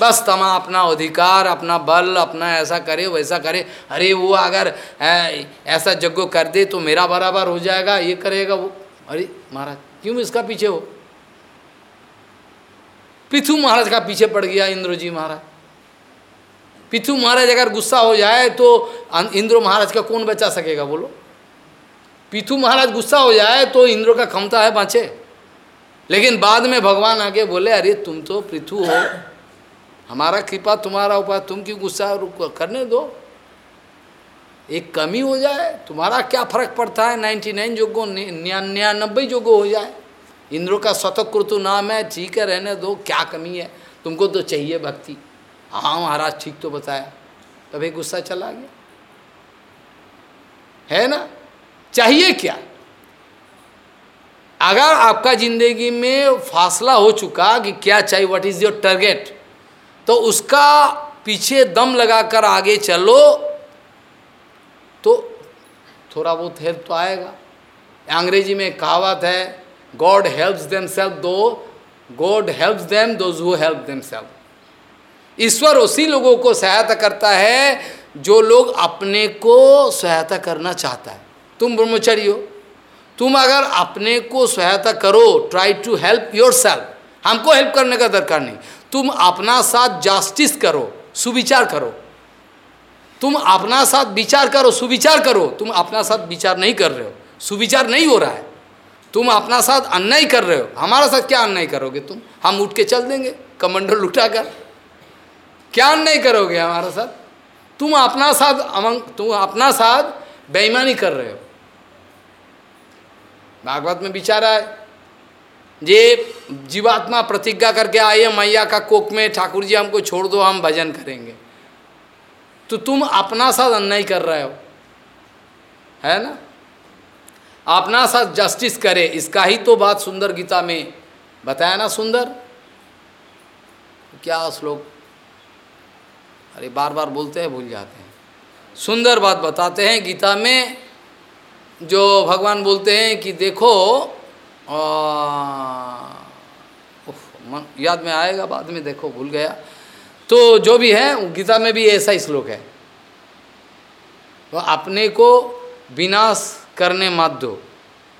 बस तमा अपना अधिकार, अपना बल, अपना ऐसा करे, वैसा करे। अरे वो अगर ऐसा जग्गो कर दे तो मेरा बराबर हो जाएगा, ये करेगा वो। अरे महाराज, क्यों इसका पीछे हो? पृथु महाराज का पीछे पड़ गया इंद्र जी महाराज। पृथु महाराज अगर गुस्सा हो जाए तो इंद्र महाराज का कौन बचा सकेगा, बोलो? पृथु महाराज गुस्सा हो जाए तो इंद्र का क्षमता है बाँचे। लेकिन बाद में भगवान आगे बोले, अरे, तुम तो पृथु हो। हमारा कृपा, तुम्हारा उपाय, तुम क्यों गुस्सा करने दो? एक कमी हो जाए, तुम्हारा क्या फ़र्क पड़ता है? नाइन्टी नाइन जोगो निन्यानबे जोगो हो जाए। इंद्र का शतकृतु नाम है, ठीक है, रहने दो, क्या कमी है? तुमको तो चाहिए भक्ति। हाँ महाराज, ठीक तो बताया। तभी गुस्सा चला गया। है ना? चाहिए क्या? अगर आपका ज़िंदगी में फासला हो चुका कि क्या चाहिए व्हाट इज़ योर टारगेट तो उसका पीछे दम लगाकर आगे चलो तो थोड़ा बहुत हेल्प तो आएगा। अंग्रेज़ी में कहावत है them self do God helps them those who help them self ईश्वर उसी लोगों को सहायता करता है, जो लोग अपने को सहायता करना चाहता है। तुम ब्रह्मचर्य हो। तुम अगर अपने को सहायता करो try to help your self हमको हेल्प करने का दरकार नहीं। तुम अपना साथ जस्टिस करो, सुविचार करो। तुम अपना साथ विचार करो, सुविचार करो। तुम अपना साथ विचार नहीं कर रहे हो, सुविचार नहीं हो रहा है। तुम अपना साथ अन्याय कर रहे हो। हमारा साथ क्या अन्याय करोगे तुम? हम उठ के चल देंगे कमंडल उठा कर क्या अन्याय करोगे हमारा साथ? तुम अपना साथ अमंग, तुम अपना साथ बेईमानी कर रहे हो। भागवत में विचारा है जे जीवात्मा प्रतिज्ञा करके आइए मैया का कोक में, ठाकुर जी हमको छोड़ दो, हम भजन करेंगे। तो तुम अपना साथ अन्याय कर रहे हो। है ना? अपना साथ जस्टिस करे इसका ही तो बात सुंदर गीता में बताया ना सुंदर। क्या श्लोक? अरे बार बार बोलते हैं भूल जाते हैं। सुंदर बात बताते हैं गीता में जो भगवान बोलते हैं कि देखो आ, मन याद में आएगा बाद में देखो भूल गया। तो जो भी है गीता में भी ऐसा ही श्लोक है। तो अपने को विनाश करने मत दो।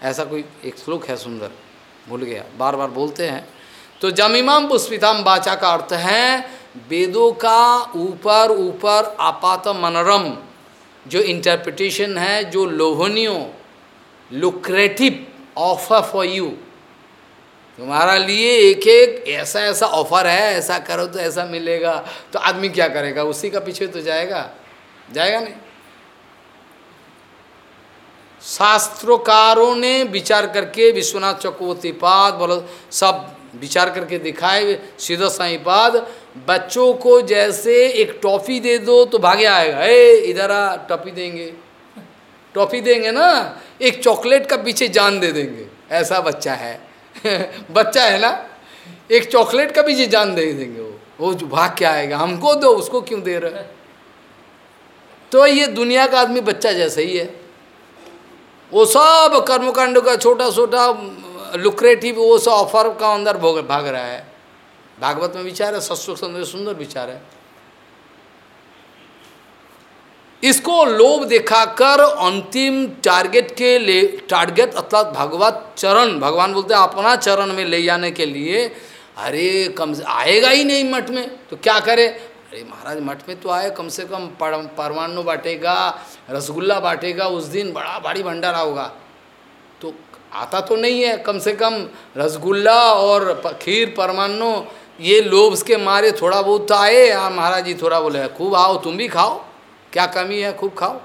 ऐसा कोई एक श्लोक है सुंदर, भूल गया बार बार बोलते हैं। तो जमीमाम पुष्पिताम बाचा का अर्थ है, वेदों का ऊपर ऊपर आपात मनोरम, जो इंटरप्रिटेशन है, जो लोहनियों लुक्रेटिव ऑफ़र फॉर यू तुम्हारा लिए एक एक ऐसा ऐसा ऑफ़र है, ऐसा करो तो ऐसा मिलेगा तो आदमी क्या करेगा, उसी का पीछे तो जाएगा जाएगा नहीं। शास्त्रोकारों ने विचार करके विश्वनाथ चक्रवर्ती पाद बोलो, सब विचार करके दिखाए, सीधा साई पाद, बच्चों को जैसे एक टॉफ़ी दे दो तो भागे आएगा। ए, इधर आ, टॉफ़ी देंगे। टॉफ़ी देंगे ना, एक चॉकलेट का पीछे जान दे देंगे। ऐसा बच्चा है। बच्चा है ना? एक चॉकलेट का पीछे जान दे देंगे वो। वो जो भाग के आएगा, हमको दो, उसको क्यों दे रहे? तो ये दुनिया का आदमी बच्चा जैसा ही है। वो सब कर्मकांड का छोटा छोटा लुक्रेटिव वो सब ऑफ़र का अंदर भाग रहा है। भागवत में विचार है सत्सु सुंदर सुंदर विचार है। इसको लोभ दिखाकर अंतिम टारगेट के ले टारगेट अर्थात भगवत चरण, भगवान बोलते हैं, अपना चरण में ले जाने के लिए, अरे कम आएगा ही नहीं मठ में तो क्या करे? अरे महाराज, मठ में तो आए, कम से कम परमाणु बांटेगा, रसगुल्ला बांटेगा, उस दिन बड़ा भारी भंडारा होगा। तो आता तो नहीं है, कम से कम रसगुल्ला और खीर परमाणु ये लोभ के मारे थोड़ा बहुत तो आए। हाँ महाराज जी थोड़ा बोले, खूब आओ, तुम भी खाओ, क्या कमी है, खूब खाओ।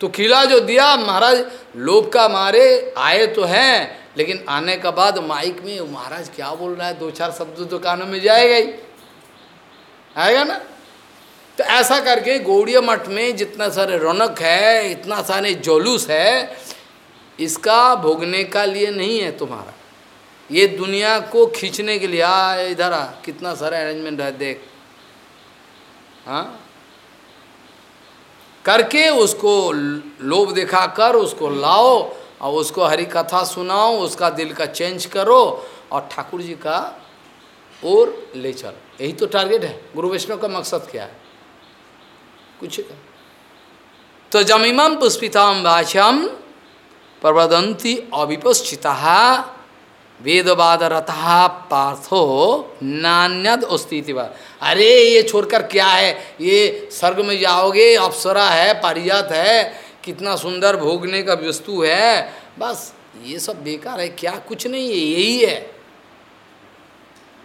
तो खिला जो दिया, महाराज, लोभ का मारे, आए तो हैं, लेकिन आने के बाद माइक में, महाराज, क्या बोल रहा है? दो चार शब्द दुकानों में जाएगा ही आएगा ना? तो ऐसा करके गौड़िया मठ में जितना सारे रौनक है, इतना सारे जोलूस है, इसका भोगने का लिए नहीं है तुम्हारा। ये दुनिया को खींचने के लिए, आ, इधर आ, कितना सारा अरेंजमेंट है, देख। हाँ? करके उसको लोभ दिखाकर उसको लाओ और उसको हरी कथा सुनाओ, उसका दिल का चेंज करो और ठाकुर जी का और ले चल। यही तो टारगेट है। गुरु वैष्णव का मकसद क्या है? कुछ तो जमीमम पुष्पिताम वाचम प्रवदंती अविपश्चिता वेदवाद रथा पार्थो नान्यद अस्तित्व अरे, ये छोड़कर क्या है? ये स्वर्ग में जाओगे, अप्सरा है, पारिजात है, कितना सुंदर भोगने का वस्तु है। बस, ये सब बेकार है, क्या कुछ नहीं है, यही है।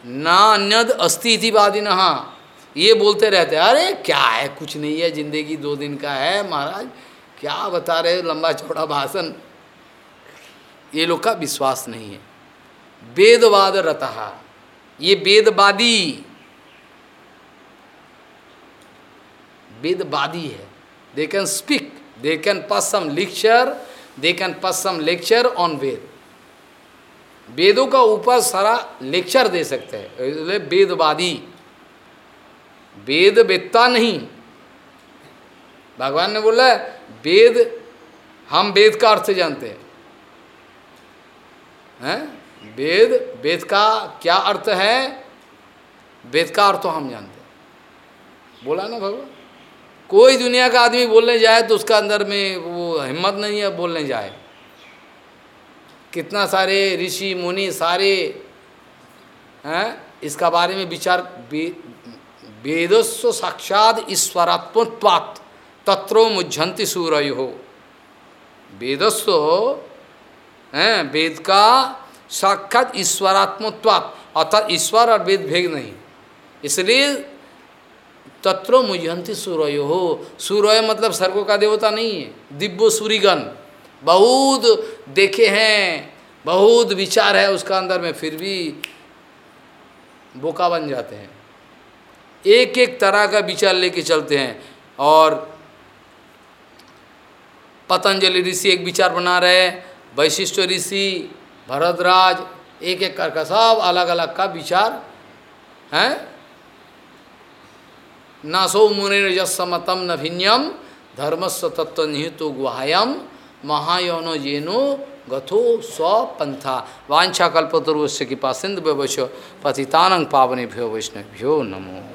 ना अन्यद अस्तित्ववादी नहा ये बोलते रहते अरे, क्या है? कुछ नहीं है, ज़िंदगी दो दिन का है, महाराज। क्या बता रहे लंबा चौड़ा भाषण। ये लोग का विश्वास नहीं है। वेदवाद रतहा ये वेदवादी। वेदवादी है। They can speak they can pass some lecture they can pass some lecture on Veda. वेदों का ऊपर सारा लेक्चर दे सकते हैं। वेदवादी। वेद वेदता नहीं। भगवान ने बोला, वेद, हम वेद का अर्थ जानते हैं। हैं? वेद वेद का क्या अर्थ है? वेद का अर्थ तो हम जानते हैं। बोला ना भगवान? कोई दुनिया का आदमी बोलने जाए तो उसका अंदर में वो हिम्मत नहीं है बोलने जाए। कितना सारे ऋषि, मुनि, सारे, हैं? इसका बारे में विचार वेदस्व साक्षात ईश्वरात्मत्वात् तत्रो मुझंति सूरय। हो वेदस्व, हैं? वेद का साक्षात ईश्वरात्मत्वात् अर्थात ईश्वर और वेद भेद नहीं। इसलिए तत्रो मुझंति सूरय। हो सूर्य मतलब सर्गों का देवता नहीं है, दिव्य सूरीगण बहुत देखे हैं, बहुत विचार है उसका अंदर में, फिर भी बोका बन जाते हैं। एक एक तरह का विचार लेके चलते हैं और पतंजलि ऋषि एक विचार बना रहे वैशिष्ट ऋषि, भरतराज एक एक करके सब अलग अलग का विचार हैं। न सौ मुनि यमतम न धर्मस्व तत्व निहितो गुहायम महायौनो येनो गथो स्वपंथा वाछा कल्पतुर्वश्य कृपा सिंधु व्यवश पतितानंग पावने भ्यो नमो।